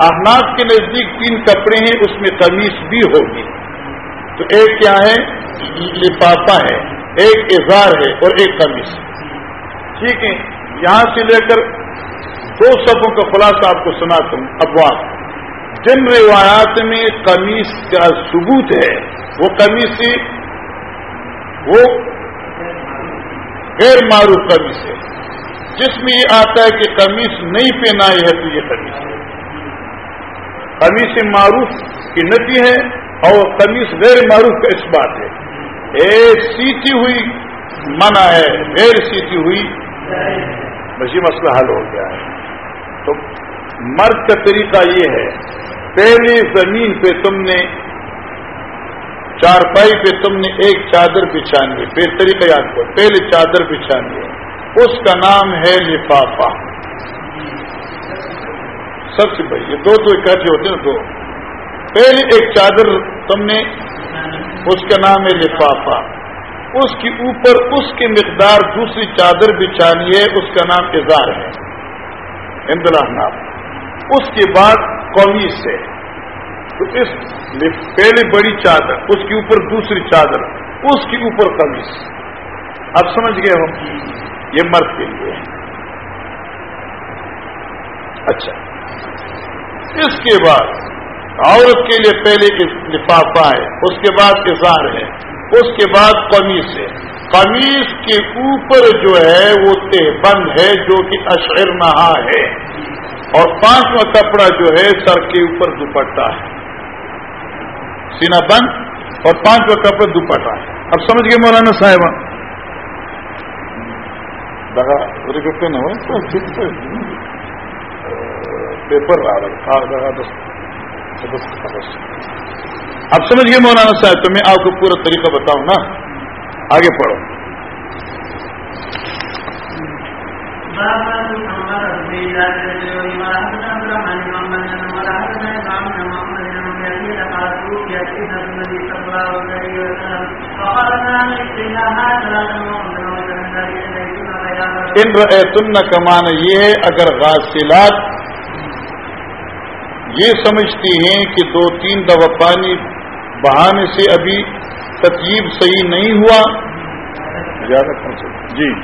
احناف کے نزدیک تین کپڑے ہیں، اس میں قمیص بھی ہوگی۔ تو ایک کیا ہے؟ لفافہ ہے۔ ایک اظہار ہے اور ایک قمیص۔ ٹھیک ہے، یہاں سے لے کر دو سبوں کا خلاصہ آپ کو سناتا ہوں۔ افواہ جن روایات میں قمیص کا ثبوت ہے، وہ قمیص وہ غیر معروف قمیص ہے۔ جس میں یہ آتا ہے کہ قمیص نہیں پہنائی ہے تو یہ قمیص ہے۔ قمیص معروف کی نتی ہے اور قمیص غیر معروف کا اس بات ہے۔ اے سیتی ہوئی منع ہے، غیر سیتی ہوئی۔ بس یہ مسئلہ حل ہو گیا ہے۔ تو مرد کا طریقہ یہ ہے، پہلی زمین پہ تم نے چارپائی پہ تم نے ایک چادر بچھانی ہے۔ پھر طریقہ یاد کرو، پہلے چادر بچھانی ہے۔ اس کا نام ہے لفافہ۔ سب سے بڑی، یہ دو تو اکٹھے ہوتے ہیں، دو۔ پہلے ایک چادر تم نے اس کا نام ہے لفافہ۔ اس کے اوپر اس کی مقدار دوسری چادر بچھانی ہے، اس کا نام اظہار ہے۔ اندلا نام۔ اس کے بعد قومیز ہے۔ تو اس پہلی بڑی چادر، اس کے اوپر دوسری چادر، اس کے اوپر قمیص۔ اب سمجھ گئے ہو یہ مرد کے لیے اچھا۔ اس کے بعد عورت کے لیے پہلے لفافہ ہے، اس کے بعد اظہار ہے، اس کے بعد قمیص ہے۔ قمیص کے اوپر جو ہے، وہ تہ بند ہے، جو کہ اشعر نہا ہے۔ اور پانچواں کپڑا جو ہے، سر کے اوپر دوپٹہ ہے۔ سینا بند اور پانچواں کپڑا دوپٹہ ہے۔ اب سمجھ گئے مولانا صاحب دگا پیپر آ رہا دس اب سمجھ گئے مولانا صاحب تو میں آپ کو پورا طریقہ بتاؤں نا؟ آگے پڑھو۔ ان تن کمان یہ ہے اگر غاسلات یہ سمجھتی ہیں کہ دو تین دفعہ پانی بہانے سے ابھی تطیب صحیح نہیں ہوا۔ زیادہ جی۔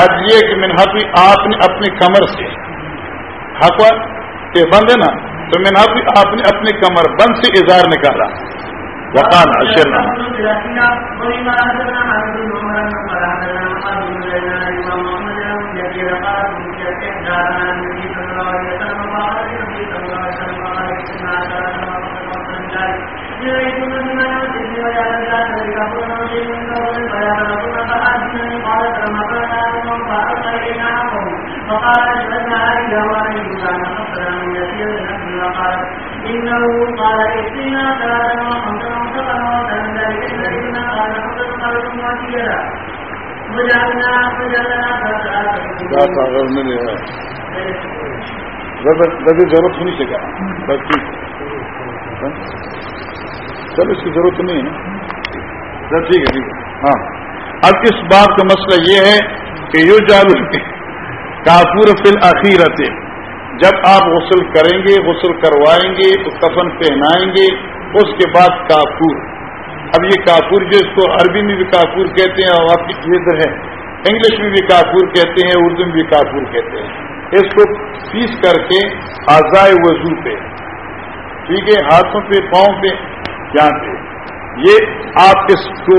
آج یہ کہ منہافی آپ نے اپنی کمر سے۔ حق کہ بند ہے نا؟ تو منہافی آپ نے اپنی کمر بند سے اظہار نکالا۔ وقال عشرنا. فقال قال ائتنا ثلاثا وخمسا وقان اشر ضرورت ہونی چاہیے چلو اس کی ضرورت نہیں ہے ٹھیک ہے ٹھیک ہے ہاں اب اس بات کا مسئلہ یہ ہے کہ یو جالو کافور فل آخر جب آپ غسل کریں گے غسل کروائیں گے تو کفن پہنائیں گے اس کے بعد کافور اب یہ کافور جو اس کو عربی میں بھی کافور کہتے ہیں، اور آپ کی ادھر ہے، انگلش میں بھی کافور کہتے ہیں، اردو میں بھی کافور کہتے ہیں۔ اس کو پیس کر کے آزائے وضو پہ، ٹھیک ہے، ہاتھوں پہ، پاؤں پہ یہاں پہ یہ آپ اس کو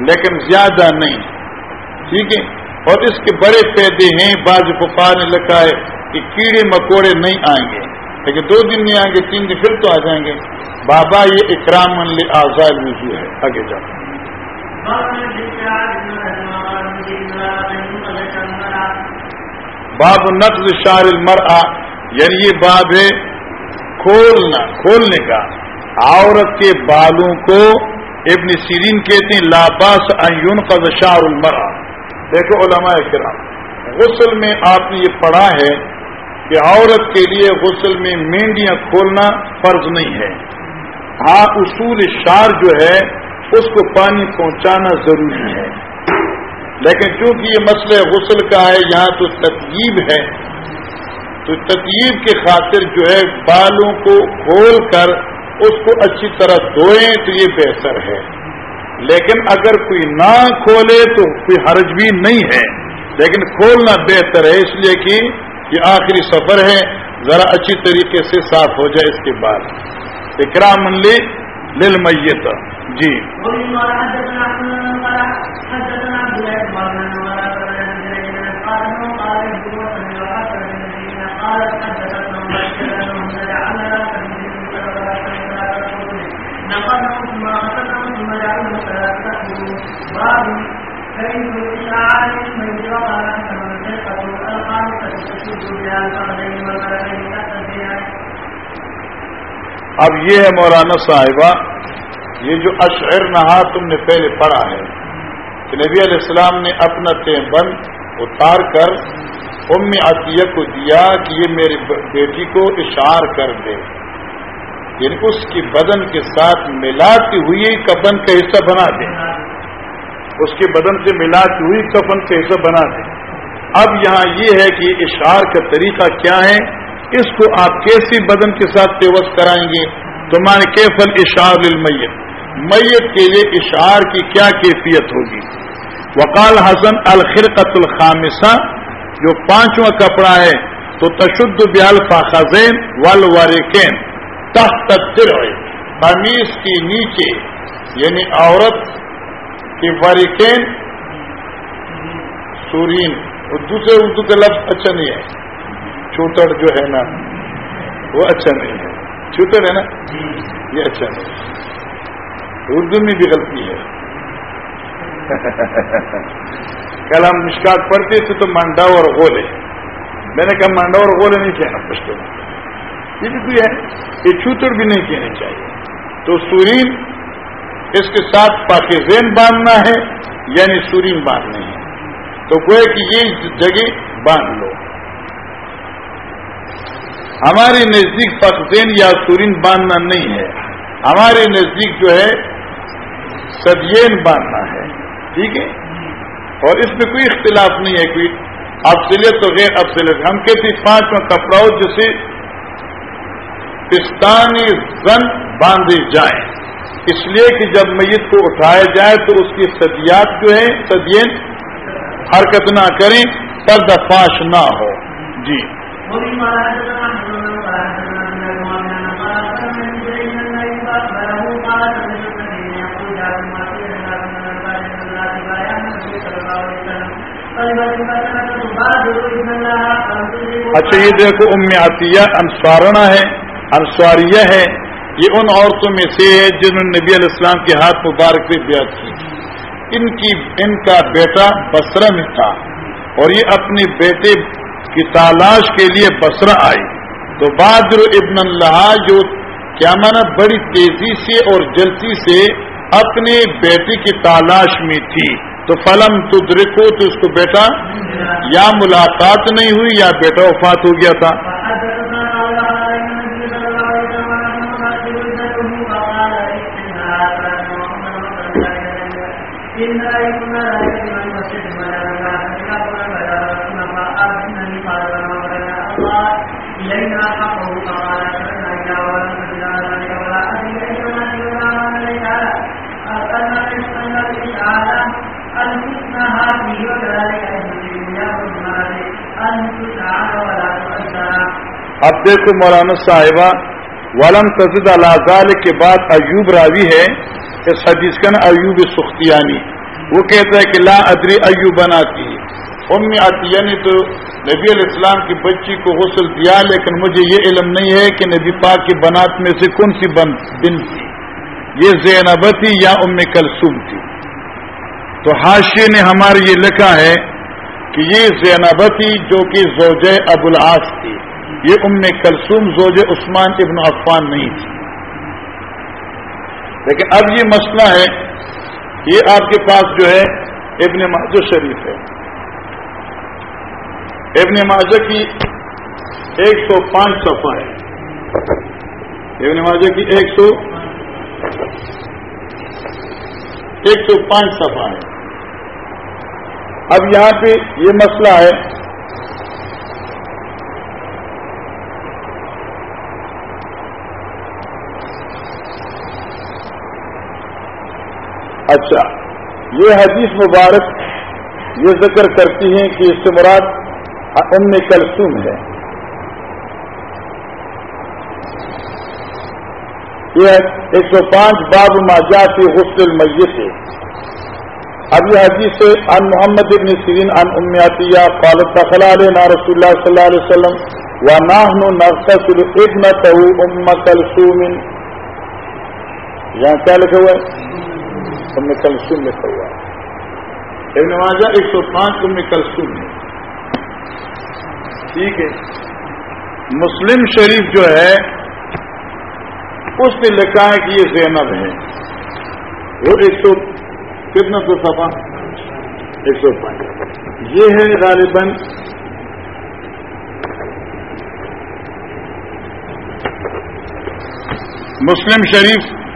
لیکن زیادہ نہیں، ٹھیک ہے۔ اور اس کے بڑے پیدے ہیں، بعض پپا نے لکھا ہے کہ کیڑے مکوڑے نہیں آئیں گے۔ لیکن دو دن نہیں آئیں گے، تین دن، پھر تو آ جائیں گے۔ بابا، یہ اکرام لے آزاد وضو ہے۔ آگے جاؤ۔ باب نقل شار المرا یعنی یہ باب ہے کھولنا، کھولنے کا۔ عورت کے بالوں کو ابن سیرین کہتے ہیں لاباس ایون کا شار المرا دیکھو علماء کرام، غسل میں آپ نے یہ پڑھا ہے کہ عورت کے لیے غسل میں مینڈیاں کھولنا فرض نہیں ہے۔ ہاں اصول شار جو ہے، اس کو پانی پہنچانا ضروری ہے۔ لیکن چونکہ یہ مسئلہ غسل کا ہے، یہاں تو تطیب ہے۔ تو تطیب کے خاطر جو ہے، بالوں کو کھول کر اس کو اچھی طرح دھوئیں تو یہ بہتر ہے۔ لیکن اگر کوئی نہ کھولے تو کوئی حرج بھی نہیں ہے۔ لیکن کھولنا بہتر ہے، اس لیے کہ یہ آخری سفر ہے، ذرا اچھی طریقے سے صاف ہو جائے اس کے بعد۔ اکرام لی لل میت جی اب یہ ہے مولانا صاحبہ، یہ جو اشعر نہا تم نے پہلے پڑھا ہے، کہ نبی علیہ السلام نے اپنا تیم بند اتار کر ام عطیہ کو دیا کہ یہ میری بیٹی کو اشار کر دے۔ یعنی اس کی بدن کے ساتھ ملاتی ہوئی کفن کا حصہ بنا دے۔ اس کے بدن سے ملاتی ہوئی کفن کا حصہ بنا دے۔ اب یہاں یہ ہے کہ اشار کا طریقہ کیا ہے؟ اس کو آپ کیسی بدن کے ساتھ پیوس کرائیں گے؟ تو مان کیفل اشار المیت میت کے لیے اشعار کی کیا کیفیت ہوگی؟ وقال حسن الخرقت الخامسہ، جو پانچواں کپڑا ہے، تو تشد بیال فاخین ول وارکین تخت قمیص کے نیچے یعنی عورت کی وارکین سورین۔ دوسرے اردو کا لفظ اچھا نہیں ہے۔ چھوٹڑ جو ہے نا، وہ اچھا نہیں ہے۔ چھوٹڑ ہے نا؟ یہ اچھا نہیں۔ ہے اردو میں بھی غلطی ہے۔ کل ہم مشکات پڑھتے تھے تو منڈا اور غولے۔ میں نے کہا منڈا اور غولے نہیں کہنا پشتو۔ یہ بھی کوئی ہے؟ یہ چھوتر بھی نہیں کہنے چاہیے۔ تو سورین اس کے ساتھ پاکزین باندھنا ہے یعنی سورین باندھنا ہے۔ تو گوئے کہ یہ جگہ باندھ لو۔ ہمارے نزدیک پخزین یا سورین باندھنا نہیں ہے۔ ہمارے نزدیک جو ہے سدین باندھنا ہے۔ ٹھیک ہے؟ اور اس میں کوئی اختلاف نہیں ہے، کوئی افضلیت تو غیر افضلیت۔ ہم کہتے پانچ میں کپڑاؤ جسے پستانی زن باندھے جائیں۔ اس لیے کہ جب میت کو اٹھایا جائے تو اس کی صدیات جو ہیں سدین حرکت نہ کریں پردفاش نہ ہو۔ جی۔ اچھا یہ دیکھو، ام عطیہ انسوارنا ہے انسواریہ ہے۔ یہ ان عورتوں میں سے ہے جنہوں نے نبی علیہ السلام کے ہاتھ مبارک پہ بیعت کی۔ ان کی، ان کا بیٹا بسرا میں تھا اور یہ اپنے بیٹے کی تلاش کے لیے بسرا آئی۔ تو بادر ابن اللہ جو کیا مانا بڑی تیزی سے اور جلدی سے اپنے بیٹے کی تلاش میں تھی۔ تو فلم تو تو اس کو بیٹا، یا ملاقات نہیں ہوئی یا بیٹا وفات ہو گیا تھا۔ دیکھو مولانا صاحبہ، ولم تزد الازال کے بعد ایوب راوی ہے، اس حدیث کا نا ایوب سختیانی۔ وہ کہتا ہے کہ لا ادری ایوب بناتی ام عطیہ نے تو نبی علیہ السلام کی بچی کو غسل دیا، لیکن مجھے یہ علم نہیں ہے کہ نبی پاک کی بنات میں سے کون سی بن بن تھی۔ یہ زینب تھی یا ام کلثوم تھی۔ تو حاشی نے ہمارے یہ لکھا ہے کہ یہ زینب تھی جو کہ زوجہ ابو العاص تھی۔ یہ ام کلثوم زوج عثمان ابن عفان نہیں تھی۔ لیکن اب یہ مسئلہ ہے، یہ آپ کے پاس جو ہے، ابن ماجہ شریف ہے۔ ابن ماجہ کی ایک سو پانچ صفحہ ہے۔ ابن ماجہ کی ایک سو ایک سو پانچ صفحہ ہے۔ اب یہاں پہ یہ مسئلہ ہے۔ اچھا یہ حدیث مبارک یہ ذکر کرتی ہیں کہ اس سے مراد ام کلثوم ہے۔ یہ ایک سو پانچ باب ماجاتی غسل المیت۔ ہے اب یہ حدیث سے ان محمد ابن سرین ان امیاتیہ قالت، دخل علینا رسول اللہ صلی اللہ علیہ وسلم و ناہن نغتسل ابنته ام کلثوم. یہاں کیا لکھا ہوا ہے؟ ام کلسوم لکھا ہوا ابن ماجہ ایک سو پانچ ام کلسوم ہے ٹھیک ہے۔ مسلم شریف جو ہے، اس نے لکھا ہے کہ یہ زینب ہے۔ وہ ایک سو، کتنا تو سفا ایک سو پانچ۔ یہ ہے غالباً۔ مسلم شریف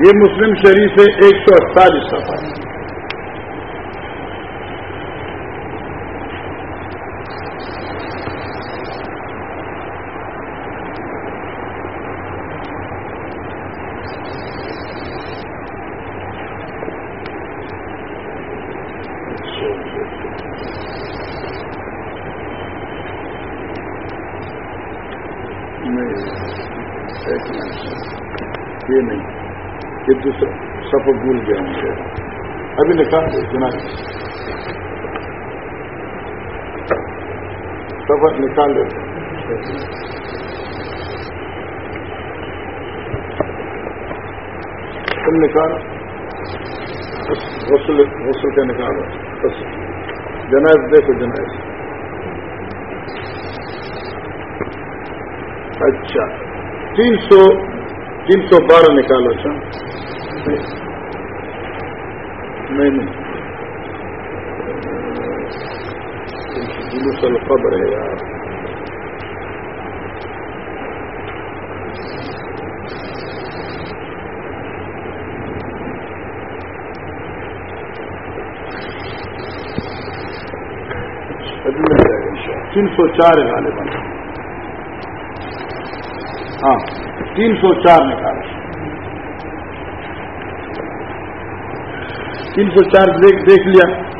یہ مسلم شریف ہے ایک سو اڑتالیس سفا ایک منٹ یہ نہیں یہ دوسرا سفر بھول گیا مجھے ابھی نکال دے جنا سفر نکال دیتے تم نکال۔ غسل غسل کا نکالو بس۔ جنائز دیکھو جنائز اچھا۔ تین سو تین سو بارہ نکالو اچھا نہیں۔ نہیں جلوس القبر ہے یار۔ تین سو چار ہے غالباً ہاں تین سو چار نکال تین سو چار دیکھ دیکھ لیا۔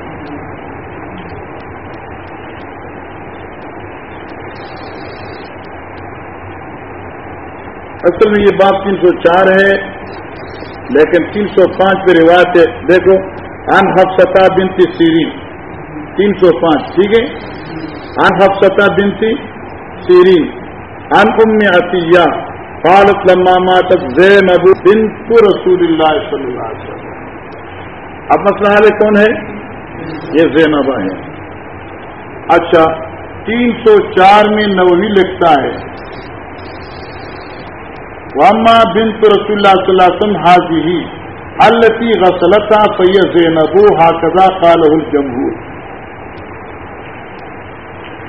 اصل میں یہ بات تین سو چار ہے، لیکن تین سو پانچ پہ روایت ہے۔ دیکھو ان حفصتا بنتی سیرین۔ تین سو پانچ، ٹھیک ہے؟ ان حفصتا بنتی سیرین۔ ان ام عطیہ، قالت لما ماتت زینب بنت رسول اللہ صلی اللہ علیہ وسلم۔ اب مسئلہ حال کون ہے؟ یہ زینبا ہے۔ اچھا تین سو چار میں نوی لکھتا ہے۔ واما بنت رسول اللہ صلی اللہ علیہ وسلم حاضی ہی التی غسلتا فی زینب ہاکزا قالہ الجمہور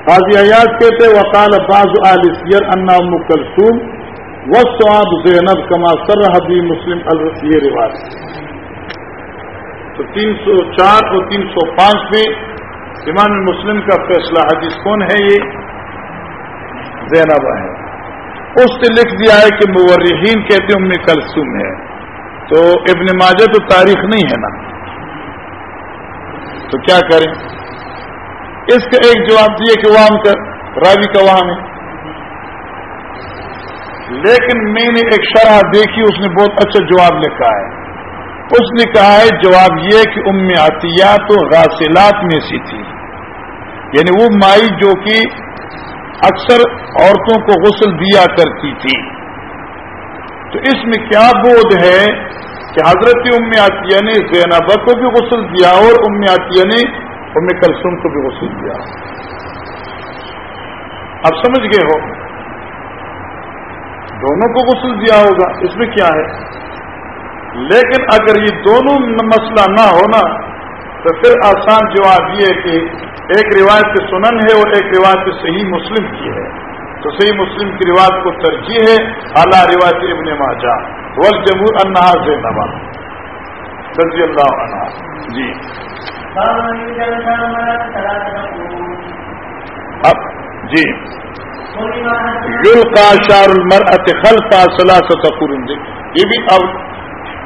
قاضی ایاز کہتے وقال بعض آل سیر انا ام کلثوم وسعاب زینب کما سر حبی مسلم، یہ رواج تو تین سو چار اور تین سو پانچ میں امام مسلم کا فیصلہ، حدیث کون ہے یہ؟ زینب ہے اس نے لکھ دیا ہے کہ مورحین کہتے ام کلثوم ہے۔ تو ابن ماجہ تو تاریخ نہیں ہے نا۔ تو کیا کریں؟ اس کا ایک جواب دیے کہ وہاں کا راوی کا وہاں ہے لیکن میں نے ایک شرح دیکھی، اس نے بہت اچھا جواب لکھا ہے۔ اس نے کہا ہے، جواب یہ کہ ام عطیہ تو غاسلات میں سی تھی۔ یعنی وہ مائی جو کہ اکثر عورتوں کو غسل دیا کرتی تھی۔ تو اس میں کیا بودھ ہے کہ حضرت ام عطیہ نے زینب کو بھی غسل دیا اور ام عطیہ نے ام کلسوم کو بھی غسل دیا۔ اب سمجھ گئے ہو؟ دونوں کو غسل دیا ہوگا۔ اس میں کیا ہے؟ لیکن اگر یہ دونوں مسئلہ نہ ہونا، تو پھر آسان جواب یہ کہ ایک روایت سے سنن ہے اور ایک روایت صحیح مسلم کی ہے۔ تو صحیح مسلم کی روایت کو ترجیح ہے، اعلیٰ روایت ابن ماجا ول جمہور انہا زینبا رضی اللہ عنہ۔ جی۔ اب جی۔ یل کا شار المر اتخل فاصلہ ستقر یہ بھی اب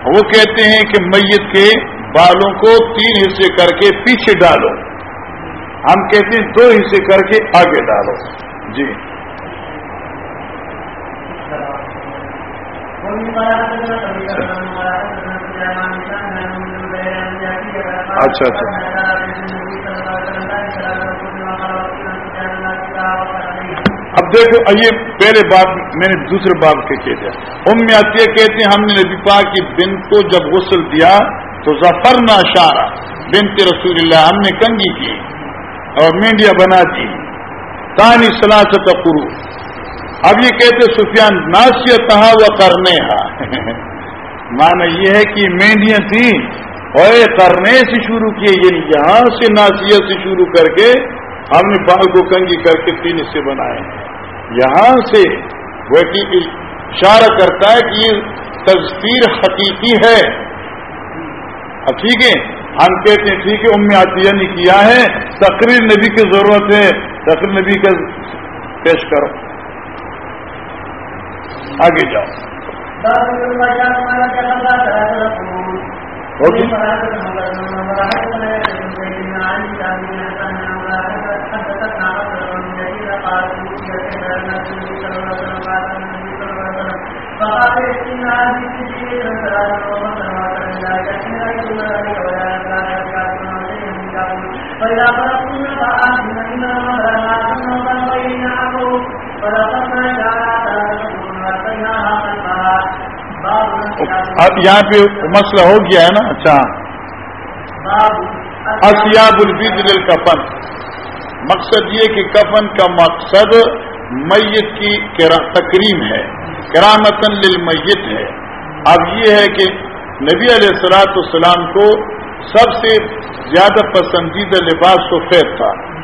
وہ کہتے ہیں کہ میت کے بالوں کو تین حصے کر کے پیچھے ڈالو۔ ہم کہتے ہیں دو حصے کر کے آگے ڈالو۔ جی۔ اچھا اچھا۔ اب دیکھو یہ پہلے بات میں نے دوسرے بات کے کہتے تھے۔ ام کہتے ہیں، ہم نے نبی پاک کی بن کو جب غسل دیا تو ظفر نہ اشارہ بنت رسول اللہ، ہم نے کنگی کی اور مینڈیا بنا دی۔ تانی سلاست قرو اب یہ کہتے سفیان ناسیہ تہا و کرنے مانا یہ ہے کہ مینڈیاں تھیں۔ اور کرنے سے شروع کیے یعنی یہاں سے ناسیت سے شروع کر کے ہم نے بال کو کنگی کر کے تین حصے بنائے ہیں۔ یہاں سے وہ اشارہ کرتا ہے کہ یہ تصویر حقیقی ہے۔ اب ٹھیک ہے؟ ہم کہتے ہیں ٹھیک ہے، ام عطیہ نے کیا ہے؟ تقریر نبی کی ضرورت ہے۔ تقریر نبی کا پیش کرو۔ آگے جاؤ۔ ہوگی اب یہاں پہ مسئلہ ہو گیا ہے نا؟ اچھا۔ اسیاب الفید للکفن مقصد یہ کہ کفن کا مقصد میت کی تکریم ہے کرامتن للمیت ہے۔ اب یہ ہے کہ نبی علیہ السلاۃ السلام کو سب سے زیادہ پسندیدہ لباس سفید تھا۔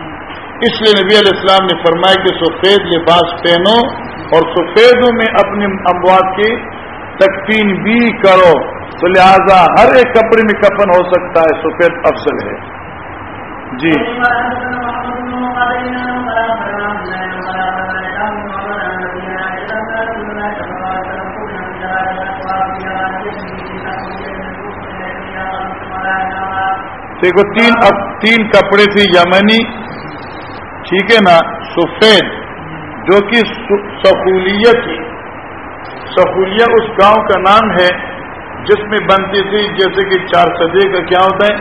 اس لیے نبی علیہ السلام نے فرمایا کہ سفید لباس پہنو اور سفیدوں میں اپنے اموات کی تکفین بھی کرو، تو لہذا ہر ایک کپڑے میں کفن ہو سکتا ہے، سفید افضل ہے۔ جی۔ دیکھو، تین اب تین کپڑے تھے یمنی، ٹھیک ہے نا؟ سفید، جو کہ سہولیت کی سہولیا اس گاؤں کا نام ہے، جس میں بنتی تھی، جیسے کہ چار سدے کا کیا ہوتا ہے؟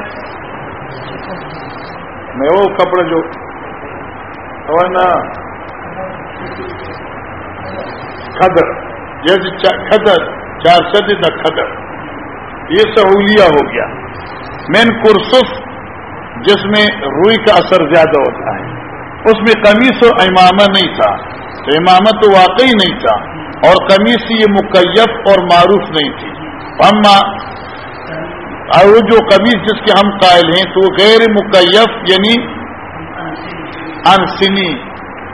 میں وہ کپڑے جو نا کھدر جیسے کھدر چار سدے کا کھدر یہ سہولیا ہو گیا۔ مین کرسف جس میں روئی کا اثر زیادہ ہوتا ہے۔ اس میں قمیص و امامہ نہیں تھا۔ تو امامہ تو واقعی نہیں تھا۔ اور قمیص یہ مکیف اور معروف نہیں تھی۔ اما اور جو قمیص جس کے ہم قائل ہیں تو غیر مکیف یعنی انسنی.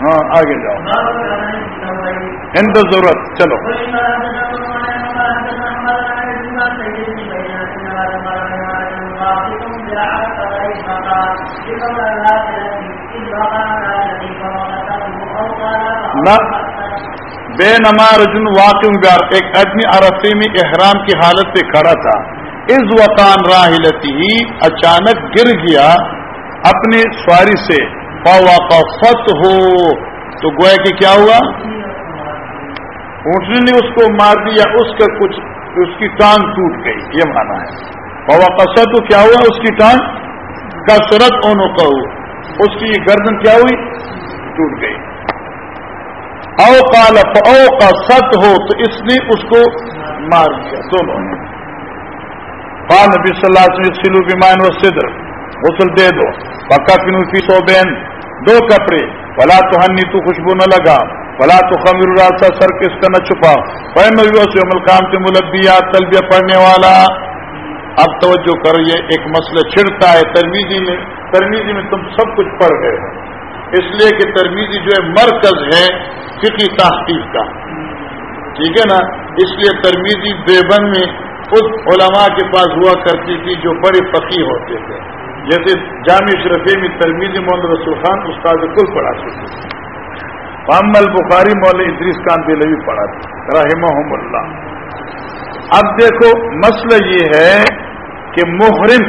ہاں آگے جاؤ۔ ہند ضرورت، چلو۔ نہ بے نما رجن واقع ایک آدمی عرفے میں احرام کی حالت سے کھڑا تھا۔ اس وقان راہلتی ہی اچانک گر گیا اپنی سواری سے۔ فت ہو تو گویا کہ کیا ہوا؟ اونٹنے نے اس کو مار دیا، اس کا کچھ، اس کی ٹانگ ٹوٹ گئی، یہ مانا ہے۔ فوا تو کیا ہوا؟ اس کی ٹانگ کثرت اونوں کا ہو اس کی گردن کیا ہوئی؟ ٹوٹ گئی۔ او کال او کا ست ہو تو اس نے اس کو مار دیا، دونوں نے۔ قال نبی صلی اللہ علیہ وسلم، سلو بیمان و صدر غسل دے دو۔ پکا پینو فی سو بین دو کپڑے۔ بلا تو ہنی تو خوشبو نہ لگا۔ بلا تو خمیر راستہ سر کس کا نہ چھپا۔ سے عمل کام سے ملبیا تلبیہ پڑھنے والا۔ اب توجہ کر یہ ایک مسئلہ چھڑتا ہے ترمیزی میں۔ ترمیزی میں تم سب کچھ پڑھ گئے ہو۔ اس لیے کہ ترمیزی جو ہے مرکز ہے فقی تحقیق کا۔ ٹھیک ہے نا؟ اس لیے ترمیزی دیوبند میں خود علماء کے پاس ہوا کرتی تھی جو بڑے فقی ہوتے تھے۔ جیسے جامع شرفی میں ترمیزی محمد رسول خان استاد کل پڑھاتے تھے۔ محمد بخاری مول ادریس خان دلوی پڑھا تھا رحمہ اللہ۔ اب دیکھو، مسئلہ یہ ہے کہ محرم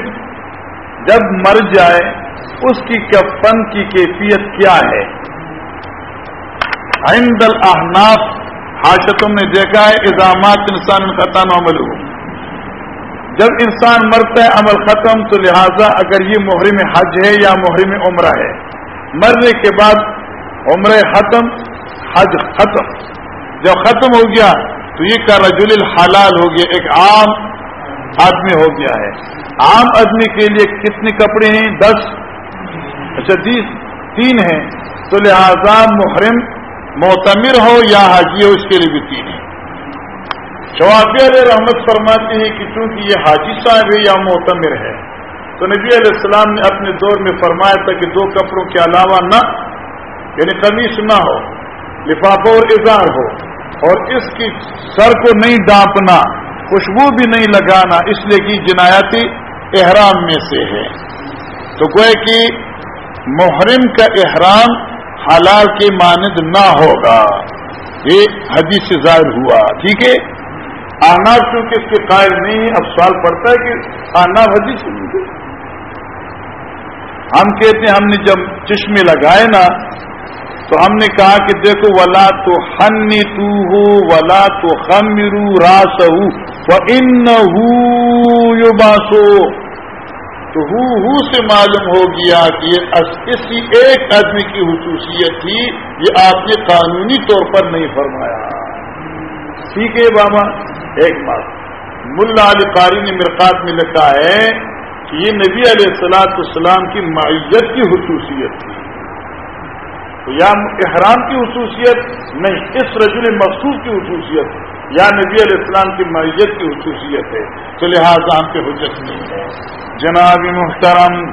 جب مر جائے، اس کی کفن کی کیفیت کیا ہے؟ عند الاحناف، حاشتوں نے دیکھا ہے الزامات انسان ختم عمل ہو جب انسان مرتا ہے، عمل ختم، تو لہذا اگر یہ محرم حج ہے یا محرم عمرہ ہے، مرنے کے بعد عمر ختم، حج ختم۔ جب ختم ہو گیا، تو یہ کا رجول الحلال ہو گیا، ایک عام آدمی ہو گیا ہے۔ عام آدمی کے لیے کتنے کپڑے ہیں؟ دس۔ اچھا تین ہیں۔ تو لہذا محرم معتمر ہو یا حاجی ہو، اس کے لیے بھی تین ہیں۔ شوافی علیہ رحمت فرماتے ہیں کہ چونکہ یہ حاجی صاحب ہے یا معتمر ہے، تو نبی علیہ السلام نے اپنے دور میں فرمایا تھا کہ دو کپڑوں کے علاوہ نہ یعنی قمیص نہ ہو، لفافہ اور اظہار ہو، اور اس کی سر کو نہیں ڈانپنا، خوشبو بھی نہیں لگانا، اس لیے کہ جنایتی احرام میں سے ہے۔ تو گوئے کہ محرم کا احرام حلال کے مانند نہ ہوگا۔ یہ حدیث سے ظاہر ہوا، ٹھیک ہے؟ آنا چونکہ اس کے قائل نہیں اب سوال پڑتا ہے کہ آنا حدیث ہم کہتے ہیں ہم نے جب چشمے لگائے نا، تو ہم نے کہا کہ دیکھو، ولا تو ہنی تو ہو ولا تو خم راس ان باسو تو ہو ہو سے معلوم ہو گیا کہ یہ اسی ایک آدمی کی خصوصیت تھی، یہ آپ نے قانونی طور پر نہیں فرمایا۔ ٹھیک ہے بابا۔ ایک بات۔ ملا علی قاری نے مرقات میں لکھا ہے کہ یہ نبی علیہ السلاط السلام کی معیت کی خصوصیت تھی۔ یا احرام کی خصوصیت نہیں، اس رجل مخصوص کی خصوصیت، یا نبی علیہ السلام کی معیت کی خصوصیت ہے۔ تو لہٰذا ہم کے حجت نہیں ہے۔ جناب محترم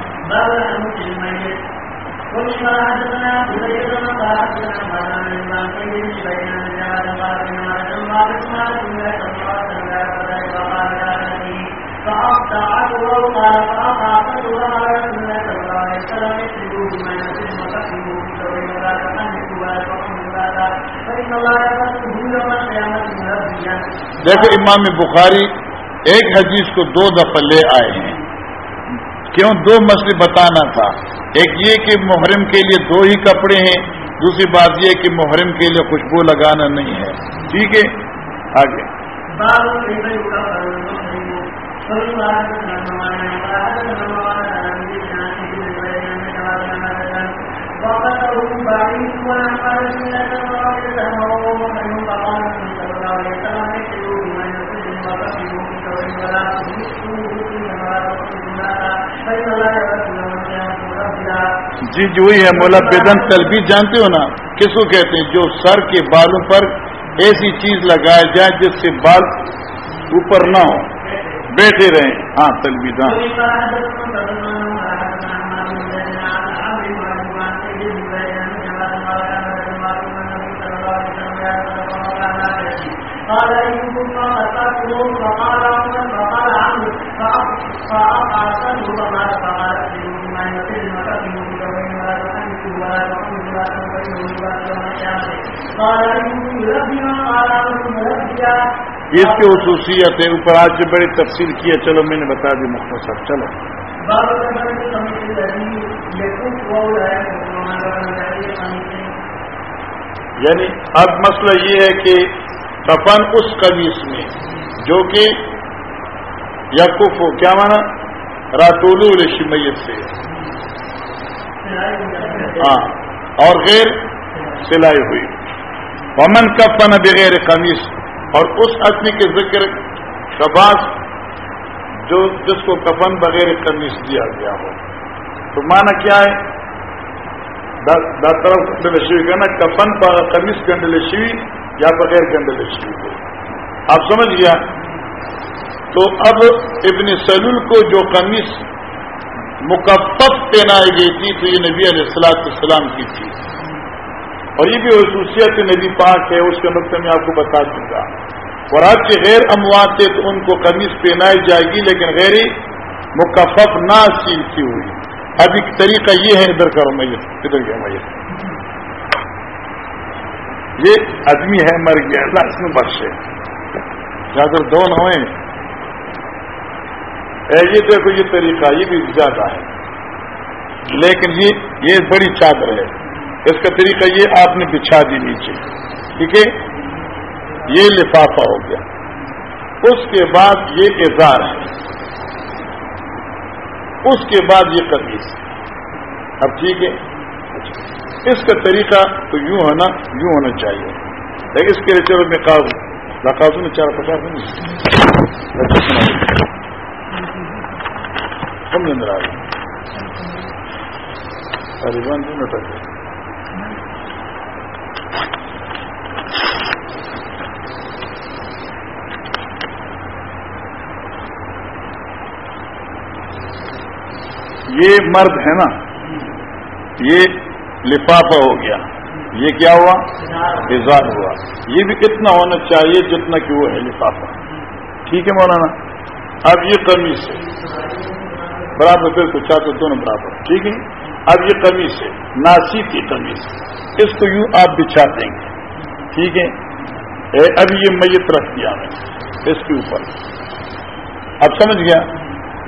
دیکھو، امام بخاری ایک حدیث کو دو دفعہ لے آئے ہیں۔ کیوں؟ دو مسئلے بتانا تھا۔ ایک یہ کہ محرم کے لیے دو ہی کپڑے ہیں، دوسری بات یہ کہ محرم کے لیے خوشبو لگانا نہیں ہے۔ ٹھیک ہے؟ آگے۔ جی جو ہے مولا بیدن تلبی جانتے ہو نا کس کو کہتے ہیں؟ جو سر کے بالوں پر ایسی چیز لگایا جائے جس سے بال اوپر نہ ہو۔ بیٹھے رہیں۔ ہاں تلبی اس کی خصوصیت ہے اوپر آج جو بڑی تفصیل کی ہے چلو میں نے بتا دی مختصر چلو۔ یعنی اب مسئلہ یہ ہے کہ کفن اس قمیص میں جو کہ یقف ہو کیا مانا؟ راٹولو میت سے۔ ہاں اور غیر سلائی ہوئی۔ ومن کفن بغیر قمیص اور اس آدمی کے ذکر شباز جو جس کو کفن بغیر قمیص دیا گیا ہو۔ تو مانا کیا ہے؟ طرف گنڈل شیوی کا نا، کفن قمیص گنڈل شیوی یا بغیر گنڈل شیوی کو آپ سمجھ گیا؟ تو اب ابن سلول کو جو قمیص مکفت پہنائی گئی تھی، تو یہ نبی علیہ السلاط السلام کی تھی۔ اور یہ بھی خصوصیت نبی پاک ہے، اس کے نقطے میں آپ کو بتا دوں گا اور آپ کے غیر اموات تھے تو ان کو قمیص پہنائی جائے گی، لیکن غیر مکفف نہ سیل کی ہوئی۔ اب ایک طریقہ یہ ہے، ادھر کرو میت، ادھر گیا میت۔ یہ آدمی ہے، مر گیا، اللہ اس میں بخش ہے اگر دو نہ ہوئے یہ دیکھو، یہ طریقہ، یہ بھی زیادہ ہے۔ لیکن یہ یہ بڑی چادر ہے۔ اس کا طریقہ یہ آپ نے بچھا دی نیچے۔ ٹھیک ہے؟ یہ لفافہ ہو گیا۔ اس کے بعد یہ اظہار ہے۔ اس کے بعد یہ قمیض اب ٹھیک ہے؟ اچھا۔ اس کا طریقہ تو یوں ہونا یوں ہونا چاہیے۔ لیکن اس کے لیے چلو میں کاغذ رقاصوں میں چار پچاس سمجھ اندر آ رہی طالبان دو منٹ یہ مرد ہے نا، یہ لفافہ ہو گیا۔ یہ کیا ہوا؟ اظہار ہوا۔ یہ بھی کتنا ہونا چاہیے جتنا کہ وہ ہے لفافہ۔ ٹھیک ہے مولانا؟ اب یہ قمیص ہے۔ برابر پھر کچھ چاہتے دونوں برابر۔ ٹھیک ہے؟ اب یہ قمیص ہے ناسی کی قمیص اس کو یوں آپ بچھا دیں گے۔ ٹھیک ہے؟ اب یہ میت رکھ دیا میں، اس کے اوپر۔ اب سمجھ گیا؟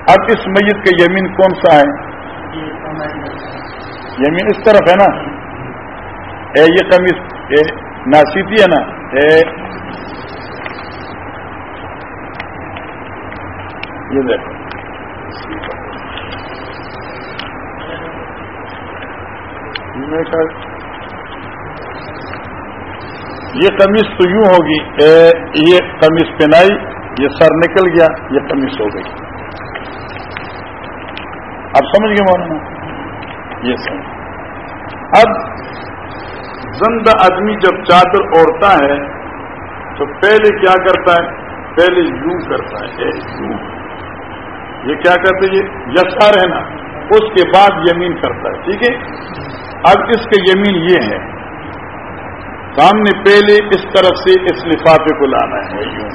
اب اس میت کا یمین کون سا ہے؟ یمین اس طرف ہے نا۔ اے، یہ قمیص ناسیتی ہے نا۔ اے۔ یہ دیکھو۔ یہ قمیص تو یوں ہوگی یہ قمیص پہنائی یہ سر نکل گیا، یہ قمیص ہو گئی۔ اب سمجھ گئے مولانا؟ یہ سمجھ اب زندہ آدمی جب چادر اوڑھتا ہے، تو پہلے کیا کرتا ہے؟ پہلے یوں کرتا ہے یوں۔ یہ کیا کرتے یہ یسار ہے نا اس کے بعد یمین کرتا ہے، ٹھیک ہے؟ اب اس کے یمین یہ ہے سامنے پہلے اس طرف سے اس لفافے کو لانا ہے۔ یوں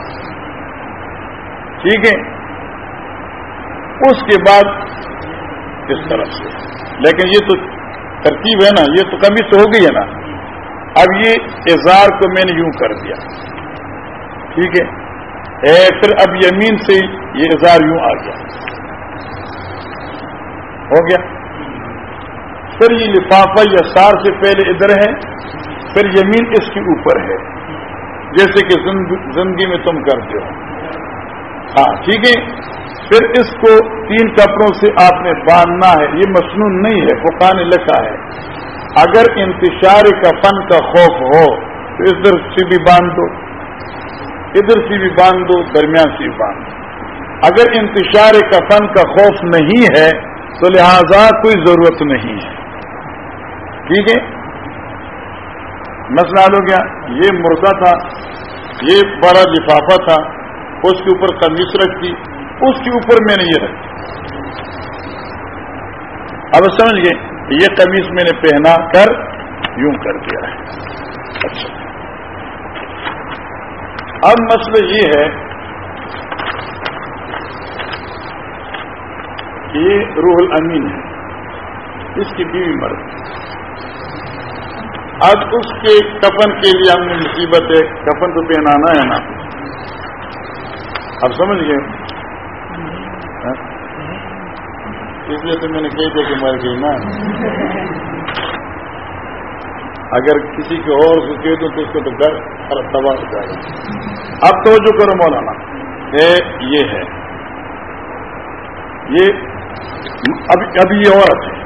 ٹھیک ہے۔ اس کے بعد اس طرف سے۔ لیکن یہ تو ترتیب ہے نا، یہ تو کمی سے ہو گئی ہے نا۔ اب یہ اظہار کو میں نے یوں کر دیا۔ ٹھیک ہے۔ پھر اب یمین سے یہ اظہار یوں آ گیا۔ ہو گیا۔ پھر یہ لفافہ یا سار سے پہلے ادھر ہے، پھر یمین اس کے اوپر ہے۔ جیسے کہ زندگی میں تم کرتے ہو۔ ہاں ٹھیک ہے؟ پھر اس کو تین کپڑوں سے آپ نے باندھنا ہے۔ یہ مصنون نہیں ہے، فقان لکھا ہے۔ اگر انتشار کا فن کا خوف ہو، تو ادھر سے بھی باندھ دو ادھر سے بھی باندھ دو درمیان سے بھی باندھ دو اگر انتشار کا فن کا خوف نہیں ہے، تو لہذا کوئی ضرورت نہیں ہے۔ ٹھیک ہے؟ مسئلہ ہو گیا۔ یہ مردہ تھا، یہ بڑا لفافہ تھا۔ اس کے اوپر قمیص رکھتی، اس کے اوپر میں نے یہ رکھی اب سمجھ گئے، یہ قمیص میں نے پہنا کر یوں کر دیا۔ ہے اچھا۔ اب مسئلہ یہ ہے کہ یہ روح الامین ہے، اس کی بیوی مرد۔ اب اس کے کفن کے لیے ہم نے مصیبت ہے، کفن تو پہنانا ہے نا۔ اب سمجھ گئے؟ اس لیے تو میں نے کہی تھا کہ مر گئی نا۔ اگر کسی کو اور کو کہہ دوں تو اس کو تو ڈر تباہ ہو جائے گا۔ اب تو کرو مولانا۔ یہ ہے۔ یہ، اب اب یہ عورت ہے۔